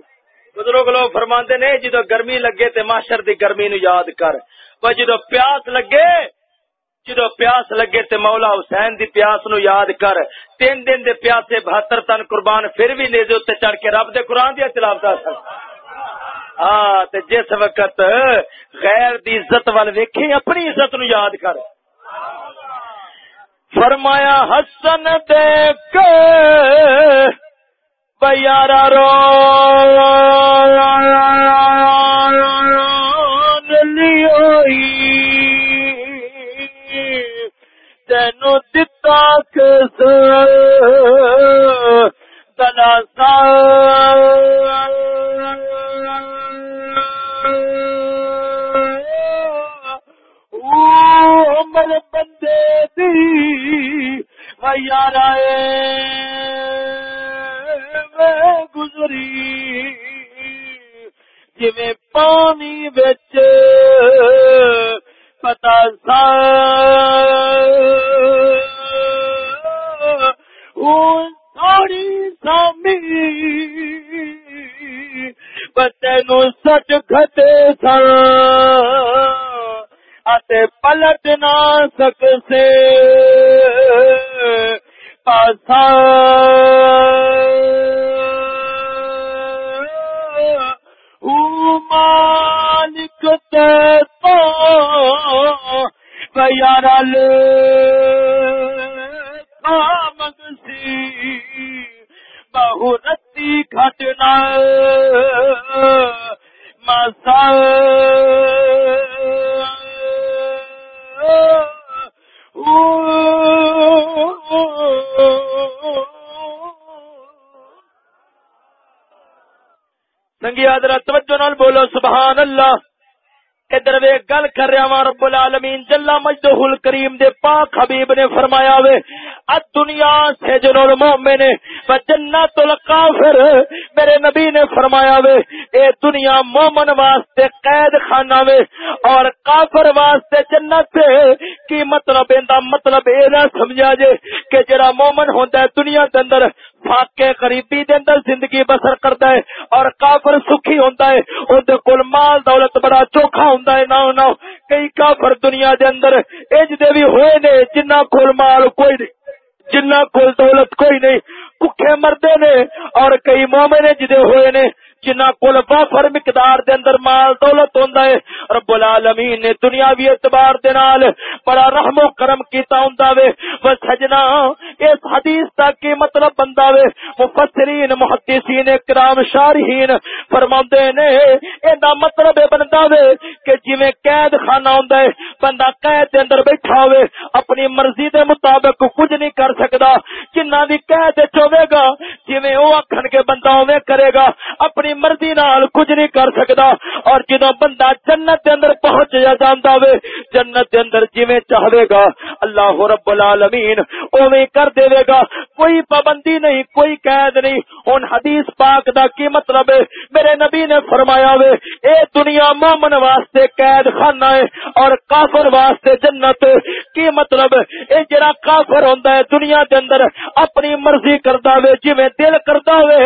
بزرگ لوگ فرماندے نے، جدو گرمی لگے تے معاشر دی گرمی نو یاد کر۔ وہ جدو پیاس لگے، جدو پیاس لگے تے مولا حسین دی پیاس نو یاد کر۔ تین دن دے پیاسے بہتر تن قربان پھر بھی نیزے تے چڑھ کے رب دے قرآن دیا تلاوت ہاں جس وقت غیر دی عزت وال ویکھی اپنی عزت نو یاد کر۔ فرمایا، حسن دیکھ۔ بیارا رو۔ تینو دتا کس۔ یار گزری جی پانی بچ پتا سا تھوڑی سامی بچے نو سچ کھتے سن اتے پلٹ نہ سک سے پاسا مالک تو یار مگسی بہو رتی گھٹنا مسا۔ سنگی آدر توجہ نال بولو سبحان اللہ۔ ادھر وے گل کر رہا وا رب العالمین، جلا مجدہ الکریم دے پاک حبیب نے فرمایا وے، اد دنیا سے جنور مومن، و جنت الکافر، میرے نبی نے فرمایا وے، اے دنیا مومن واسطے قید خانہ وے، اور کافر واسطے جنت، کی مطلب ایندا مطلب اے نہ سمجھا جے، کہ جڑا مومن ہوندا ہے دنیا دے اندر فاقے غریبی دے اندر زندگی بسر کرتا ہے اور کافر سکھی ہوندا ہے، اون دے کول مال دولت بڑا چوکھا ہوندا ہے نہ نہ کئی کافر دنیا دے اندر اج دے بھی ہوئے نے جنہ کول مال کوئی نہیں جنہ کول دولت کوئی نہیں، ککھے مردے نے اور کئی مومن جدے ہوئے نے۔ جنہ کول وافر مقدار دے اندر مال دولت ہوندا ہے رب العالمین نے دنیاوی اعتبار دے نال بڑا رحم و کرم کیتا ہوندا وے۔ و سجنا، اس حدیث دا کی مطلب بندا وے؟ مفسرین، محدثین کرام شارحین فرماندے نے، ایندا مطلب اے بندا وے کہ جویں قید خانہ ہوندا ہے، بندہ قید دے اندر بیٹھا ہوئے، اپنی مرضی دے مطابق کچھ نہیں کر سکدا۔ جنہ دی قید وچ ہوے گا، جویں او اکھن کے بندہ اوویں کرے گا، اپنی اپنی مرضی نال کچھ نہیں کر سکتا اور جدو بندہ جنت دے اندر پہنچ جانا وے، جنت دے اندر جویں چاہے گا، اللہ رب العالمین اوویں کر دے گا۔ کوئی پابندی نہیں، کوئی قید نہیں۔ ان حدیث پاک دا کی مطلب ہے؟ میرے نبی نے فرمایا وے، اے دنیا مومن واسطے قید خانہ ہے اور کافر واسطے جنت کی مطلب اے جڑا کافر ہوندا ہے، دنیا دے اندر اپنی مرضی کردا وے، جویں دل کردا وے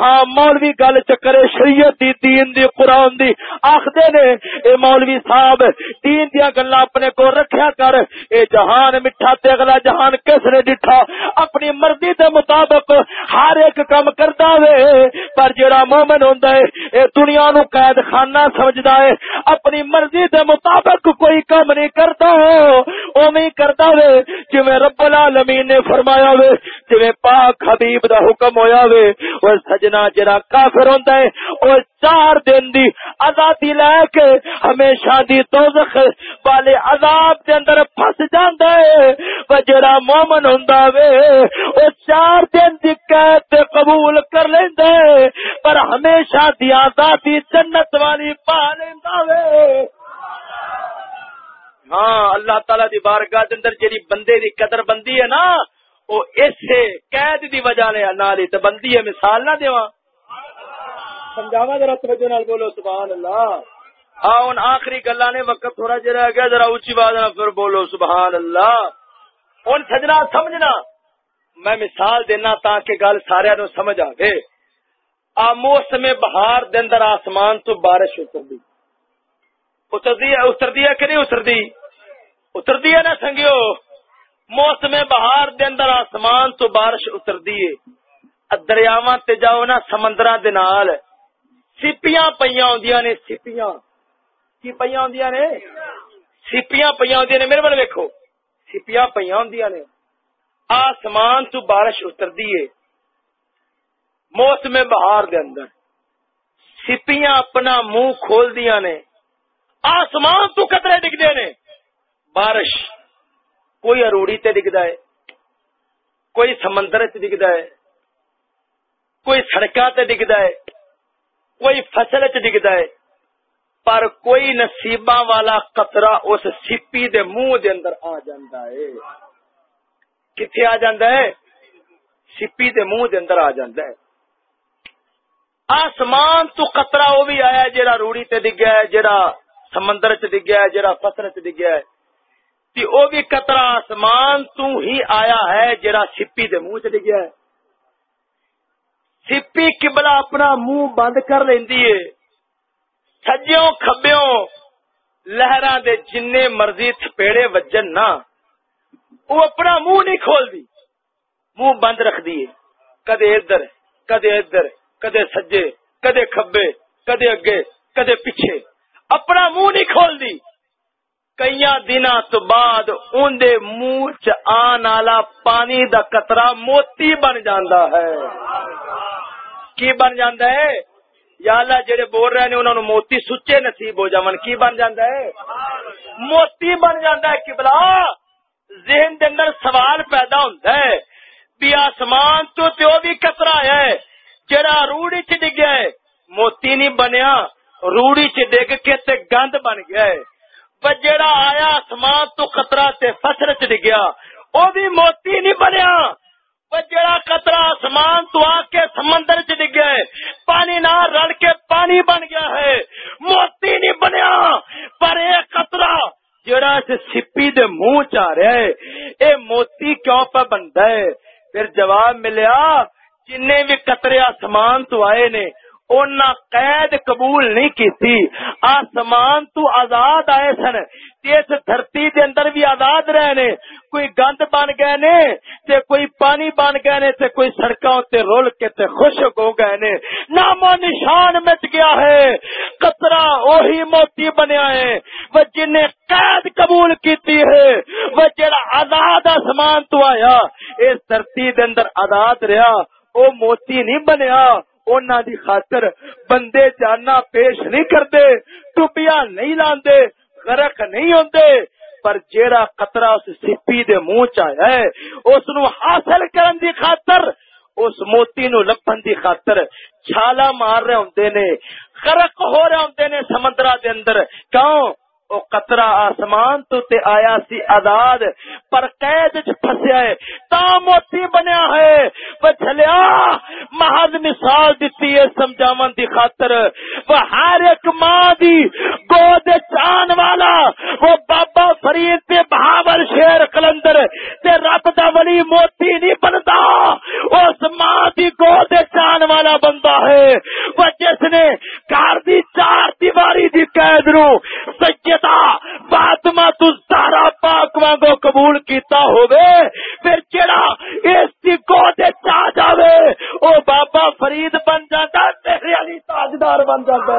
ہاں مولوی گل چ کرے شریعت دی، دین دی، قرآن دی۔ آخدے نے، اے مولوی صاحب، دین دیا گلا اپنے کو رکھیا کر۔ اے جہان مٹھا تے اگلا جہان کس نے ڈٹھا؟ اپنی مرضی دے مطابق ہر ایک کام کرتا وے۔ پر جڑا مومن ہوندا ہے اے دنیا نو قید خانہ سمجھدا ہے اپنی مرضی دے مطابق کوئی کام نہیں کرتا اوویں کرتا وے، جویں رب العالمین نے فرمایا وے، جویں پاک حبیب دا حکم ہویا وے او سجنا جڑا کافر ہوندا ہے، اور چار دن دی آزادی لے کے ہمیشہ دی دوزخ والے عذاب دے اندر پھس جاندا ہے۔ و جڑا مومن ہوندا وے او چار دن دی قید تے قبول کر لیندا ہے، پر ہمیشہ دی آزادی جنت والی پا لیندا وے۔ ہاں اللہ تعالی دی بارگاہ دے اندر جڑی بندے دی قدر بندی ہے نا او اسے قید دی وجہ نے نال تے بندی ہے مثال نہ دیواں۔ سمجھاوا ذرا توجہ نال بولو سبحان اللہ۔ ہاں ہن آخری گلا نے وقت تھوڑا جہا رہ گیا ذرا اونچی بات نہ پھر بولو سبحان اللہ۔ ہن سجنا سمجھنا۔ میں مثال دینا تاکہ گل سارے نو سمجھ آئے آ موسم بہار دے اندر آسمان تو بارش اتر دی اتر ہے اتر ہے کہ نہیں اتر دی اتر ہے نا سنگیو؟ موسم بہار دے اندر آسمان تو بارش اتر دی دریاواں تے جاؤ نا سمندراں دے نال۔ سپیاں پہ آدیاں نے، سپیاں۔ کی پہ آدیاں نے؟ سپیاں پہ آدیاں نے۔ میرے بل ویکو سپیاں پہ آدیاں نے۔ آسمان تو بارش اتر دیے موسم بہار دے اندر۔ سپیاں اپنا منہ کھول دیا نے۔ آسمان تو قطرے ڈگدے نے۔ بارش، کوئی اروڑی تے ڈگدا ہے، کوئی سمندر تے ڈگدا ہے، کوئی سڑکاں تے ڈگدا ہے، کوئی فصل چ ڈگتا ہے، پر کوئی نصیباں والا قطرہ اس سپی دے منہ دے اندر آ جاندا ہے۔ کتنے آ جاندہ ہے؟ سپی دے منہ دے اندر آ جاندہ ہے۔ آسمان تو قطرہ وہ بھی آیا جڑا روڑی تے ڈگیا ہے جڑا سمندر چ ڈگیا ہے جڑا فصل چ ڈگیا ہے۔ تی او بھی قطرہ آسمان تو ہی آیا ہے جڑا سپی دے منہ چ ڈگیا ہے۔ سپی کبلا اپنا منہ بند کر لیندی ہے۔ سجیوں، کھبیوں، لہراں دے جنے مرضی تھپیڑے وجن نہ۔ وہ اپنا منہ نہیں کھول دی منہ بند رکھ دیے کدے ادھر کدے ادھر، کدے سجے، کدے کھبے، کدے اگے، کدے پیچھے۔ اپنا منہ نہیں کھول دی کئی دن تو بعد اندے منہ چ آن والا پانی دا قطرہ موتی بن جاندہ ہے۔ کی بن جاندہ ہے؟ یا اللہ جڑے بول رہے ہیں انہوں نے موتی سچے نصیب ہو جاون کی بن جاندہ ہے؟ موتی بن جاندہ ہے کبلا ذہن دے اندر سوال پیدا ہوتا ہے۔ بھی آسمان تو تو بھی قطرہ ہے۔ جڑا روڑی چ ڈگیا ہے، موتی نہیں بنیا۔ روڑی چ ڈگ کے تے گند بن گیا ہے۔ پر جڑا آیا آسمان تو خطرہ تے فصل چ ڈگیا وہ بھی موتی نہیں بنیا۔ پر جڑا قطرہ آسمان تو آ کے سمندر چ ڈگیا ہے، پانی نہ رل کے پانی بن گیا ہے۔ موتی نہیں بنیا، پر ایک قطرہ جڑا سپی دے منہ چ آ رہا ہے، اے موتی کیوں پہ بنتا ہے؟ پھر جواب ملیا جن بھی قطرے آسمان تو آئے نے اونا قید قبول نہیں کی تھی آسمان تو آزاد آئے سن۔ اس دھرتی دے اندر بھی آزاد رہے نے کوئی گند بن گئے نے، تے کوئی پانی بن گئے نے، تے کوئی سڑکوں تے رول کے تے خشک ہو گئے نے۔ نام و نشان مٹ گیا ہے۔ قطرہ وہی موتی بنیا ہے۔ وہ جن نے قید قبول کیتی ہے، وہ جڑا آزاد آسمان تو آیا، اس دھرتی دے اندر آزاد رہا۔ او موتی نہیں بنیا۔ اونا دی خاطر بندے جانا پیش نہیں کرتے ٹوپیاں نہیں لاندے، غرق نہیں ہوندے، پر جیڑا قطرہ اس سپی دے منہ چایا ہے، اس نو حاصل کرن دی خاطر، اس موتی نو لپن دی خاطر چھالا مار رہے ہوندے نے، غرق ہو رہے ہوندے نے سمندرا دے اندر۔ کیوں؟ او قطرہ آسمان تو تے آیا سی آزاد، پر قید چ پھسیا ہے تا موتی بنیا ہے۔ وہ چلیا محض مثال دتی ہے سمجھاون دی خاطر۔ وہ ہر ایک ماں دی گود چان والا، وہ بابا فرید تے بہاول شیر کلندر، تے رب دا ولی موتی نہیں بندا اس ماں دی گود چان والا بندہ ہے۔ وہ جس نے گھر دی چار دیواری دی قید نو سجے فاطمہ تو سارا پاک وانگو قبول کیتا ہوئے پھر جڑا اس کی دے چا جاوے، او بابا فرید بن جاتا تیرے علی تاجدار بن جاتا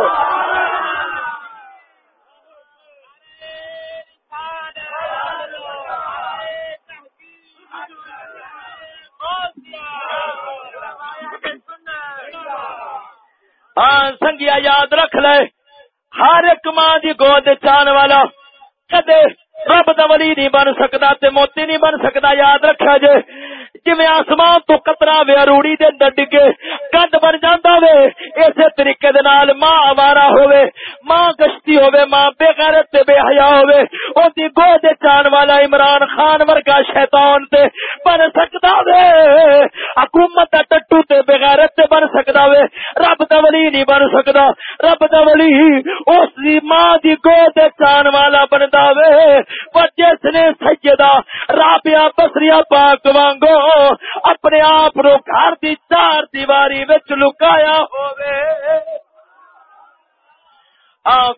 ہاں سنگیا یاد رکھ لے۔ ہر ایک ماں دی گود چان والا کدے رب دا ولی نہیں بن سکتا تے موتی نہیں بن سکتا یاد رکھا جے۔ جی آسمان تو کترا وے روڑی دے اندر ڈگے کد بن جانا وے۔ اسی طریقے دے نال ماں آوارا ہوے ماں گشتی ہوے ماں بے غیرت تے بے حیا ہوے او دی گود چان والا عمران خان ورگا شیطان تے بن سکدا وے۔ حکومت دا ٹٹو تے بے غیرت تے بن سکدا وے۔ رب دا ولی نہیں بن سکدا۔ رب دا ولی اس دی ماں دی گود چان والا بندا وے۔ پر جس نے سجدہ رابعہ بصریہ پاک وانگو اپنے آپ نو گھر دی چار دیواری وچ لکایا ہوئے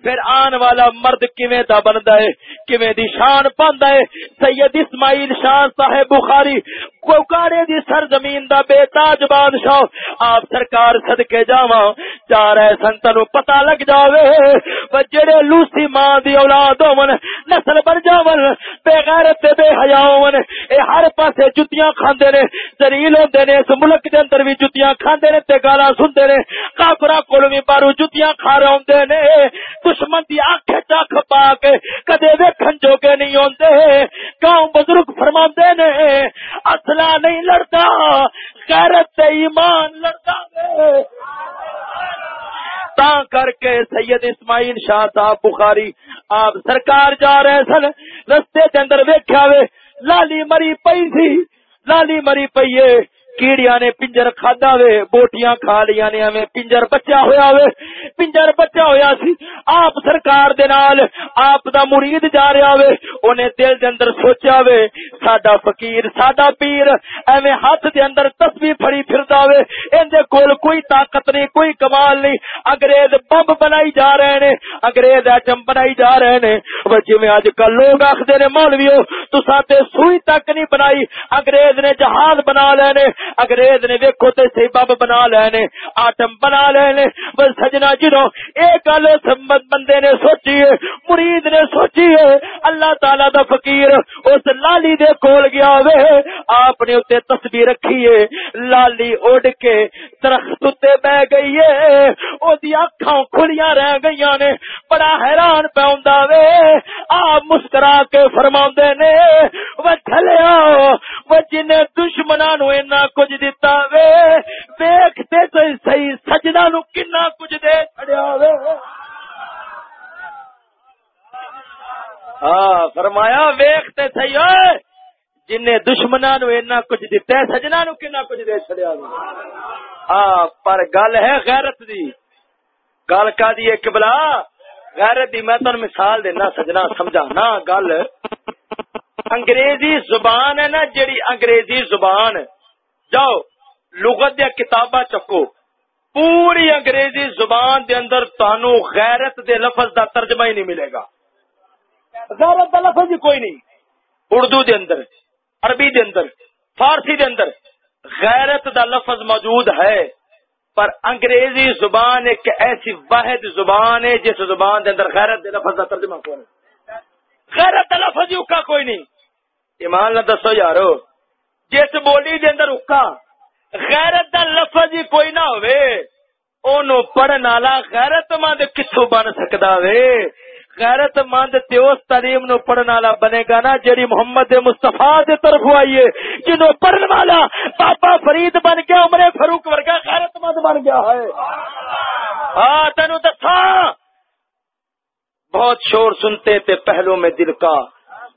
پھر آن والا مرد کیویں دا بندا ہے؟ کیویں دی شان پاندا ہے؟ سید اسماعیل شان صاحب بخاری کوکاڑے دی سرزمین دا بے تاج بادشاہ، آپ سرکار صدقے جاواں، چار ہے سنتاں پتہ لگ جاوے۔ او جڑے لوسی ماں دی اولاد ہون، نسل بن جاون، بے غیرت تے بے حیا ہون۔ اے ہر پاسے جُتیاں کھاندے نے، ذلیل ہوندے نے، اس ملک دے اندر وی جُتیاں کھاندے نے، تے گالاں سُندے نے۔ کافراں کول وی بارو جُتیاں کھا رہے ہوندے نے۔ دشمن دی آنکھ چکھ پا کے کدے ویکھن جوگے نہیں ہوندے۔ گاؤں بزرگ فرماندے نے مسئلہ نہیں لڑتا، غیرت ایمان لڑتا تا کر کے سید اسماعیل شاہ صاحب بخاری، آپ سرکار جا رہے سن، رستے کے اندر ویکھیا وے، لالی مری پئی سی لالی مری پیے کیڑیاں نے پنجر کھادا وے، بوٹیاں کھا لیا نے، ایویں پنجر بچا ہویا وے۔ پنجر بچا ہویا سی۔ آپ سرکار دے نال، آپ دا مرید جا رہا وے۔ اونے دل دے اندر سوچا وے، ساڈا فقیر، ساڈا پیر ایویں ہاتھ دے اندر تسبیح پھڑی پھردا وے۔ این دے کول کوئی طاقت نہیں، کوئی کمال نہیں۔ انگریز بم بنائی جا رہے نے، انگریز ایٹم بنائی جا رہے نے۔ وہ جویں اج کل لوگ آکھدے نے، مولویو، تساں تے سوئی تک نہیں بنائی۔ انگریز نے جہاز بنا لے نے۔ انگریز نے ویکو تے سی بب بنا لے آٹم بنا لے بس سجنا جنو یہ گل بندے نے سوچی ہے، مرید نے سوچی ہے، اللہ تعالی دا فقیر اس لالی دے کول گیا وے۔ آپ نے اتنے تصویر رکھی ہے، لالی اڈ کے درخت اتنے بہ گئی ہے۔ وہ اکھاں کھلیاں رہ گئی نے، بڑا حیران پہ وے۔ آپ مسکرا کے فرما نے وہ چلیا وہ جن دشمنا نو کچھ دتا وے ویکھتے صحیح سجنا نو کنا کچھ دے چھڑیا وے ہاں فرمایا ویکھتے صحیح ہوئے جن دشمنا نو اینا کچھ دتا ہے سجنا نو کنا کچھ دے چھڑیا وے ہاں پر گل ہے غیرت دی گل کا دی ایک غیرت دی میں تن مثال دینا سجنا سمجھانا گل انگریزی زبان ہے نا جڑی انگریزی زبان جاؤ، لغت یا کتاباں چکو پوری انگریزی زبان دے اندر تانو غیرت دے لفظ دا ترجمہ ہی نہیں ملے گا۔ غیرت دا لفظ ہی کوئی نہیں۔ اردو دے اندر، عربی دے اندر، فارسی دے اندر غیرت دا لفظ موجود ہے۔ پر انگریزی زبان ایک ایسی واحد زبان ہے جس زبان دے اندر غیرت دے لفظ دا ترجمہ کوئی نہیں۔ غیرت دا لفظ ہی کوئی نہیں۔ ایمان نہ دسو یارو جس بولی دے اندر اکا غیرت دا لفظ ہی کوئی نہ ہوئے اونو پڑھن والا غیرت مند کتوں بن سکتا وے؟ غیرت مند تے اس تعلیم نو پڑھن والا بنے گا نا جڑی محمد مصطفیٰ دے طرف آئیے جنوں پڑھن والا بابا فرید بن گیا، عمر فاروق ورگا غیرت مند بن گیا ہے۔ ہاں تینو دسا بہت شور سنتے تھے پہلو میں دل کا،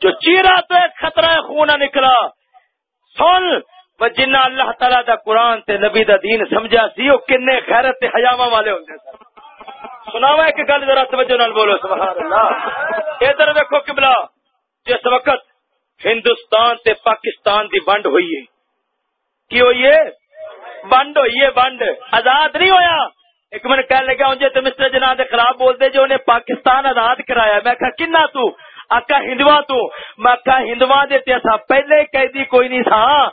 جو چیرا تو ایک خطرہ خونہ نکلا سن! جنہ اللہ تعالی دا قرآن تے نبی دا دین سمجھا سی او کنے خیرت تے حیاواں والے ہوندے سن۔ سناوا ایک گل ذرا توجہ نال بولو، سبحان اللہ۔ ادھر ویکھو قبلہ، جس وقت ہندوستان تے پاکستان دی ونڈ ہوئی ہے۔ کی ہوئی ہے؟ ونڈ ہوئی ہے ونڈ آزاد نہیں ہویا۔ ایک من کہہ لگا ہوں جی تو مسٹر جناح دے خلاف بولتے جو انہیں پاکستان آزاد کرایا۔ میں کہا، کنا تو؟ آکا ہندوا تو میں ہندوا دے تیسا پہلے قیدی کوئی نہیں تھا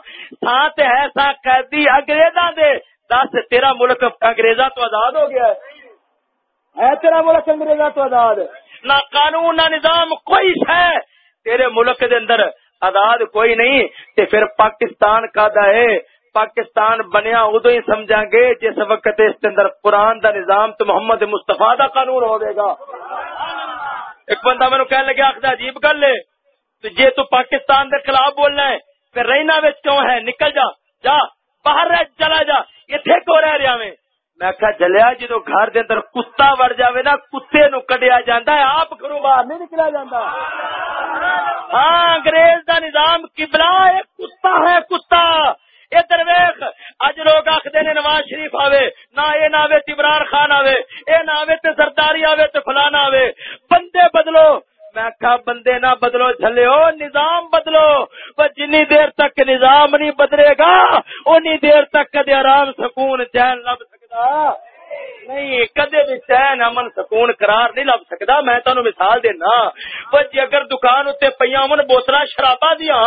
تھا تے ایسا قیدی انگریزاں دے۔ دس، تیرا ملک انگریزاں تو آزاد ہو گیا ہے۔ تیرا ملک انگریزاں تو آزاد۔ نہ قانون، نہ نظام، کوئی ہے تیرے ملک دے اندر آزاد کوئی نہیں۔ تے پھر پاکستان کا دا ہے؟ پاکستان بنیا ادو ہی سمجھا گے جس وقت اس کے اندر قرآن دا نظام تو محمد مستفا دا قانون ہوئے گا۔ ایک بندہ مینو کہ لگا آخر عجیب گل لے تو جی تو پاکستان دے خلاف بولنا ہے، پھر رہنا کیوں ہے؟ نکل جا جا، باہر رہ، چلا جا اتنے کو رہ رہا میں؟ میں کہا جلیا جدو گھر دے اندر کتا وڑ جاوے نا، کتے نو کڈیا جاندا ہے، آپ گھروں باہر نہیں نکلا جاندا۔ ہاں انگریز دا نظام قبلہ ایک کتا ہے، کتا۔ ادھر ویخ اج لوگ آخر نے نواز شریف آوے، نہ یہ نہ آوے تمران خان آوے یہ نہ آوے تے سرداری آوے تے فلانا آوے۔ بندے بدلو۔ میں کہا بندے نہ بدلو چلے ہو نظام بدلو۔ پر جنی دیر تک نظام نہیں بدلے گا انی دیر تک کدے آرام سکون، چین لب سکتا نہیں، کدے بھی چین امن سکون قرار نہیں لب سکتا میں تمہیں مثال دینا۔ پر جی اگر دکان اتنے پہ امن بوتل شرابا دیا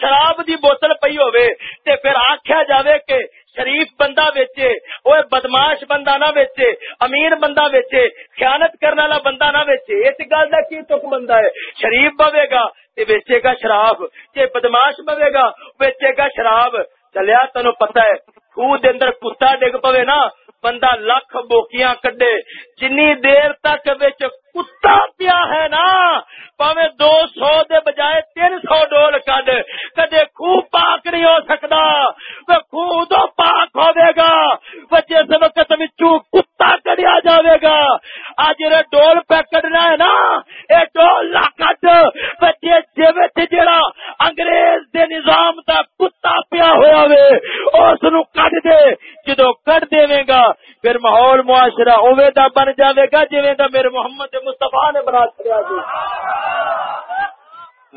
شراب دی بوتل پی ہوے تے پھر آخیا جاوے کہ شریف بندہ ویچے وہ بدماش بندہ نہ ویچے، امیر بندہ ویچے، خیانت کرنے والا بندہ نہ ویچے، اس گل کا کی تک بندہ ہے؟ شریف بوے گا تے ویچے گا شراب جی بدماش بوے گا، ویچے گا شراب۔ چلیا تینو پتا ہے خوہ دے اندر کتا ڈگ پوے نا بندہ لکھ بوکیاں کڈے جنی دیر تک کتا پیا ہے نا۔ پاوے دو سو دے بجائے تین سو ڈول کڈ۔ کدے خوب پاک نہیں ہو سکتا خوہ تو پاک ہوے گا۔ جس وقت کتا کڑیا جاوے گا۔ اج یہ ڈول پہ کڈنا ہے نا، اے ڈول نہ کٹ بچے جے جڑا انگریز دے نظام دا کتا پیا ہوا وے، اس نو کٹ دے۔ جدو کٹ دے گا، پھر ماحول معاشرہ اوے دا بن جاوے گا، جویں دا میرے محمد مصطفیٰ نے بنا چھڑیا سی جی۔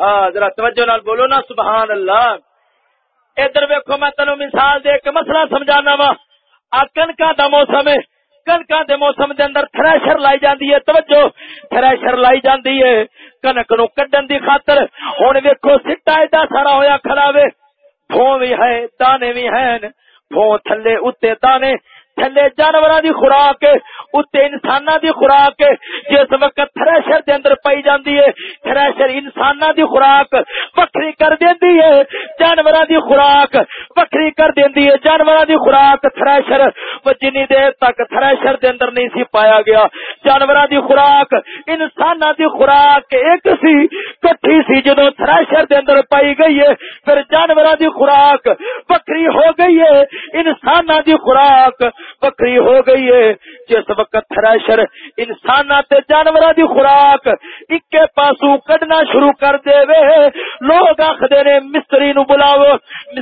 ہاں ذرا توجہ نال بولو نا، سبحان اللہ۔ ادھر ویکھو، میں تینوں مثال دے کے مسئلہ سمجھانا وا۔ کنکا دا موسم ہے۔ کنکا دے موسم دے اندر تھریشر لائی جاندی ہے۔ توجہ، تھریشر لائی جاندی ہے۔ کنک نو کڈن دی خاطر۔ ہن ویکھو، سٹا ایڈا سارا ہویا کھڑا وے۔ بھوں بھی ہے، دانے بھی ہیں۔ بھوں تھلے، اتے دانے۔ تھلے جانور دی خوراک اتنے انسان دی خوراک جس وقت تھریشر دے اندر پائی جاندی ہے تھریشر انسان دی خوراک وکری کر دیندی ہے جانور دی خوراک وکری کر دیندی ہے جانور دی خوراک تھریشر جنی دیر تک تھریشر دے اندر نہیں سی پایا گیا جانور دی خوراک انسان دی خوراک ایک سی کٹھی سی جدو تھریشر دے اندر پائی گئی ہے، پھر جانور دی خوراک بکری ہو گئی ہے انسان دی خوراک بکری ہو گئی ہے۔ جس وقت تھریشر انسان جانور دی خوراک اکے پاسو کڈنا شروع کر دے وے۔ لوگ آخر نے، مستری نو بلاو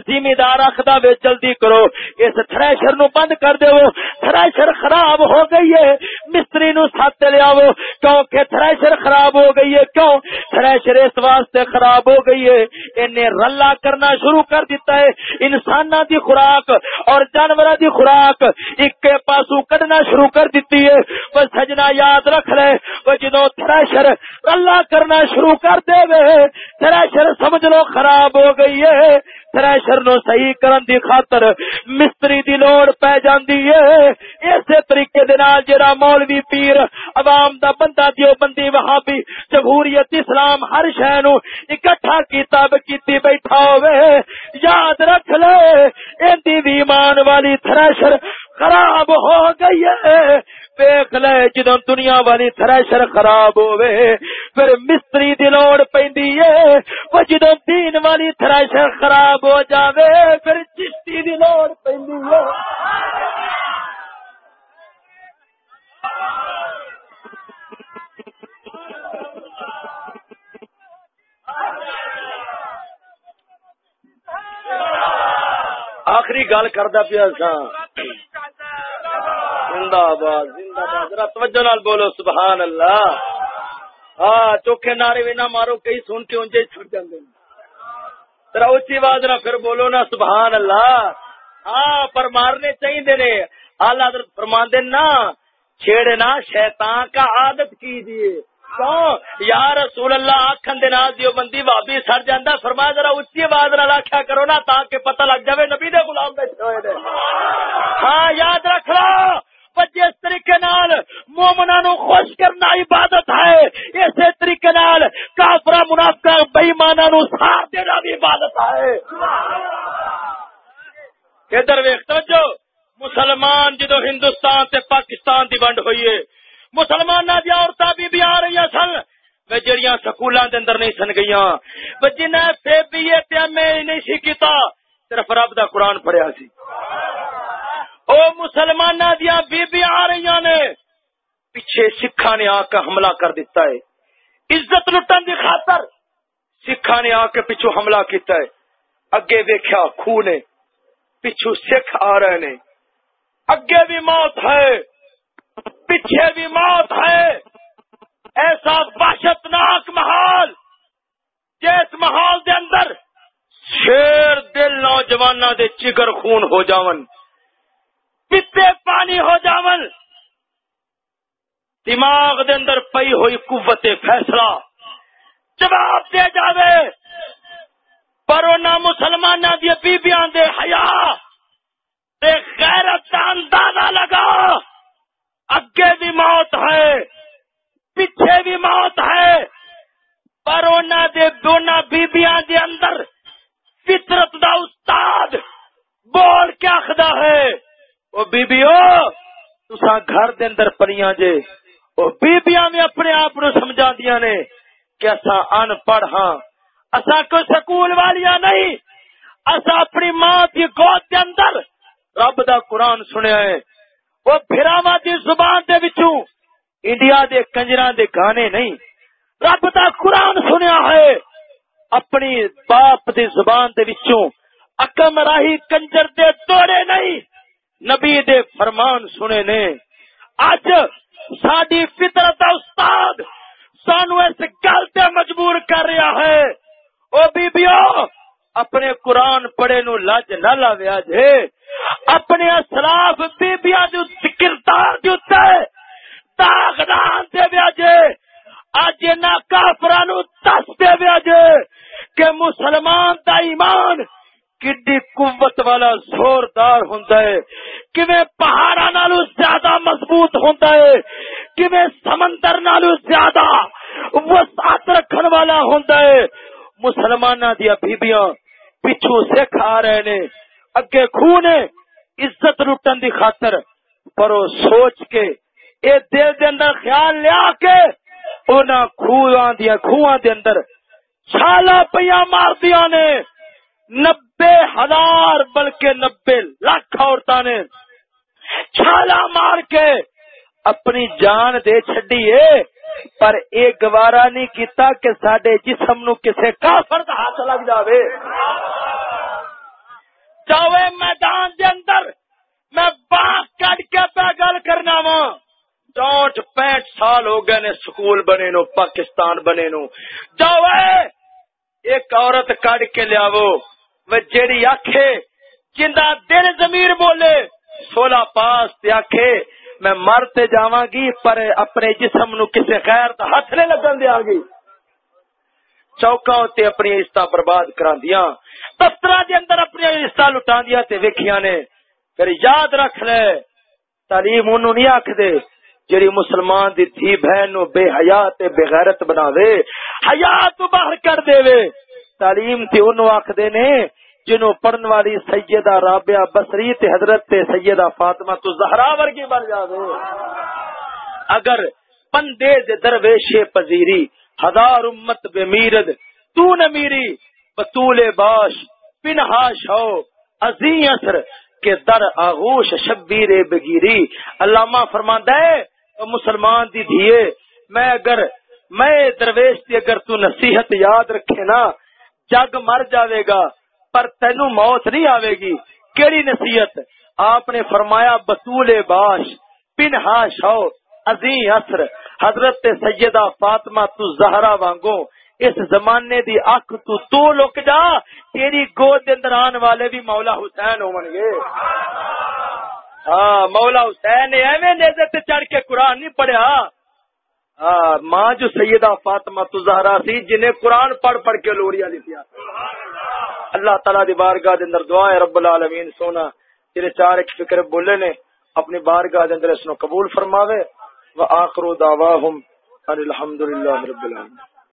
زمیندار آخدا وے، جلدی کرو۔ اس تھریشر نو بند کر دو تھریشر خراب ہو گئی ہے۔ مستری نو سات لیاو کیونکہ تھریشر خراب ہو گئی ہے۔ کیوں؟ تھریشر اس واسطے خراب ہو گئی ہے۔ انہیں رلا کرنا شروع کر دیتا ہے۔ انسان دی خوراک اور جانور دی خوراک ایک پاسو کڈنا شروع کر دیتی ہے۔ وہ سجنا یاد رکھ لے۔ وہ جدو تھریشر اللہ کرنا شروع کر دے وے۔ تھریشر سمجھ لو خراب ہو گئی ہے۔ تھریشر نو صحیح کرن دی خاطر مستری دی لوڑ پہ جاندی ہے۔ اسی طریقے دے نال جڑا مولوی پیر، عوام دا بندہ دیو بندی وہابی، جمہوریت اسلام ہر شے نو اکٹھا کیتا کیتی بیٹھا ہوے یاد رکھ لے ایندی بھی ایمان والی تھریشر خراب ہو گئی ہے۔ دیکھ لے جدو دنیا والی تھریشر خراب ہوے پھر مستری دی لوڑ پیندی ہے۔ وہ جدو دین والی تھریشر خراب ہو جاوے، پھر چشتی دی لوڑ پیندی ہے۔ آخری گل کردہ پیا سا۔ زندہ آباد زندہ آباد ذرا توجہ نال بولو، سبحان اللہ۔ ہاں چوکھے نعرے بھی نہ مارو، کئی سن کے انجے چھٹ جاندے ذرا اونچی آواز نہ پھر بولو نا، سبحان اللہ۔ ہاں پر مارنے چاہیے نے۔ اعلی حضرت فرماندے نا چھیڑنا شیطان کا عادت کیجیے یا رسول اللہ آخن دے نال دیو بندی بابی سڑ جاندا، فرمایا ذرا اونچی آواز نال آکھیا کرو نا تاکہ پتہ لگ جاوے نبی دے غلام بیٹھے ہوئے نے۔ ہاں یاد رکھ لو۔ جس طریقے نال مومنا نو خوش کرنا عبادت ہے۔ اسی طریقے نال کافرا منافقہ بےمانا نو سار دینا بھی عبادت ہے۔ ادھر ویخ توجہ مسلمان جدو ہندوستان تے پاکستان دی ونڈ ہوئی ہے مسلمان دی عورتیں بھی, بھی آ رہی سن جہاں سکولوں کے اندر نہیں سن گئی جنہیں فی بی اے ایم اے نہیں سی کیتا صرف رب دا قرآن پڑھیا سی۔ او مسلمان دیا بیبیاں آ رہی نے۔ پیچھے سکھا نے آ کے حملہ کر دیتا ہے۔ عزت لٹن دی خاطر سکھا نے آ کے پیچھو حملہ کیتا ہے۔ اگے دیکھا خو نے پچھو سکھ آ رہے نے۔ اگے بھی موت ہے۔ پیچھے بھی موت ہے۔ ایسا وحشت ناک محال جس محال دے اندر شیر دل نوجوان دے چگر خون ہو جاون پیتے پانی ہو جاون۔ دماغ دے اندر پئی ہوئی قوت فیصلہ جواب دے جاوے۔ پر نہ مسلمان دیا بیبیاں دے حیا، دے غیرت اندازہ لگا۔ اگے بھی موت ہے، پیچھے بھی موت ہے، پر دے دونوں بیبیاں دے اندر فطرت دا استاد بول کیا خدا ہے وہ بیبیو تسا گھر دے اندر پڑیاں جے۔ وہ بیبیاں بھی اپنے آپ نو سمجھا دیا نے کہ اسا ان پڑھ ہاں۔ اسا کوئی سکول والیاں نہیں اسا اپنی ماں کی گود کے اندر رب دا قرآن سنیا ہے۔ وہ پھراوا دی زبان دے وچوں انڈیا دے کنجرا دے گانے نہیں۔ رب دا قرآن سنیا ہے۔ اپنی باپ دی زبان دے وچوں اکم راہی کنجر دے توڑے نہیں۔ نبی دے فرمان سنے نے۔ اج ساری فطرت کا استاد سانو اس گل سے مجبور کر رہا ہے۔ او بیبیو اپنے قرآن پڑھے نو لج نہ لاویا جے اپنے اسلاف بیبیاں دے کردار دے اوتے داغ داغدان دے ویا جے اج انہاں کافراں نو دس دے ویا جے کہ مسلمان دا ایمان کڈی قوت والا زوردار ہوندا ہے کیویں پہاڑاں نالو زیادہ مضبوط ہوندا ہے کیویں سمندر نالو زیادہ وسعت رکھن والا ہوندا ہے مسلماناں دی بیبییاں پچھو سکھ آ رہے نے، اگے خو نے عزت لٹن دی خاطر۔ پر وہ سوچ کے اے دل دے اندر خیال لیا کے انہاں خوہاں دیا خوہاں دے اندر چھالا پیا مار دیا نے۔ نبے ہزار بلکہ نبے لاکھ عورتوں نے چھالا مار کے اپنی جان دے چڈی پر اے گوارا نہیں کیتا کہ سڈے جسم نو کسے کافر دا ہاتھ لگ جاوے۔ جاوے میدان دے اندر میں باغ کٹ کے پہ گل کرنا وا چونٹ پینٹ سال ہو گئے نے سکول بنے نو، پاکستان بنے نو۔ جاوے ایک عورت کٹ کے لیاو جیڑی آخے جندا دل زمیر بولے، سولہ پاس تے آخے میں مرتے جاواں گی، پر اپنے جسم نو کسے خیر دا ہاتھ نہیں لگن دیا گی۔ چوکا تے اپنی عزت برباد کرا دیا دفتر دے اندر اپنی عزت لٹا دیا تے ویکھیاں نے۔ پھر یاد رکھ لے، تعلیم انہوں نہیں آکھ دے جڑی مسلمان دی تھی بہن نو بے حیا تے بے غیرت بنا دے حیا تو باہر کر دے وے۔ تعلیم تے انہوں آکھ دے نے جنو پڑھن والی سیدہ رابعہ بصری تے حضرت تے سیدہ فاطمہ تو زہرا ورگی بن جاوے اگر پندے دے درویش پذیری ہزار امت بے میرد، تو نہ میری بطول باش پنہا شو ازی اثر کے در آغوش شبیر بگیری۔ علامہ فرماندا ہے مسلمان دی دھیے، میں اگر، میں درویش دی اگر تو نصیحت یاد رکھے نا، جگ مر جاوے گا۔ پر تینو موت نہیں آوے گی؟ کیڑی نصیحت؟ آپ نے فرمایا، بطول باش، پنہا شو ازی اثر حضرت سیدہ فاطمہ، تو زہرا وانگو اس زمانے دی اکھ تو تو لک جا، تیری گود دے اندر آن والے بھی مولا حسین ہون گے۔ ہاں مولا حسین نے ایویں نیزے تے چڑھ کے قرآن نہیں پڑھیا۔ ہاں ماں جو سیدہ فاطمہ تو زہرا سی، جنہیں قرآن پڑھ پڑھ کے لوریاں لکھیا اللہ تعالی دی بارگاہ دے اندر دعا ہے، رب العالمین، سونا تیرے چار ایک فکر بولے نے، اپنی بارگاہ دے اندر اس نو قبول فرماوے، وآخر دعواہم الحمدللہ رب العالمین۔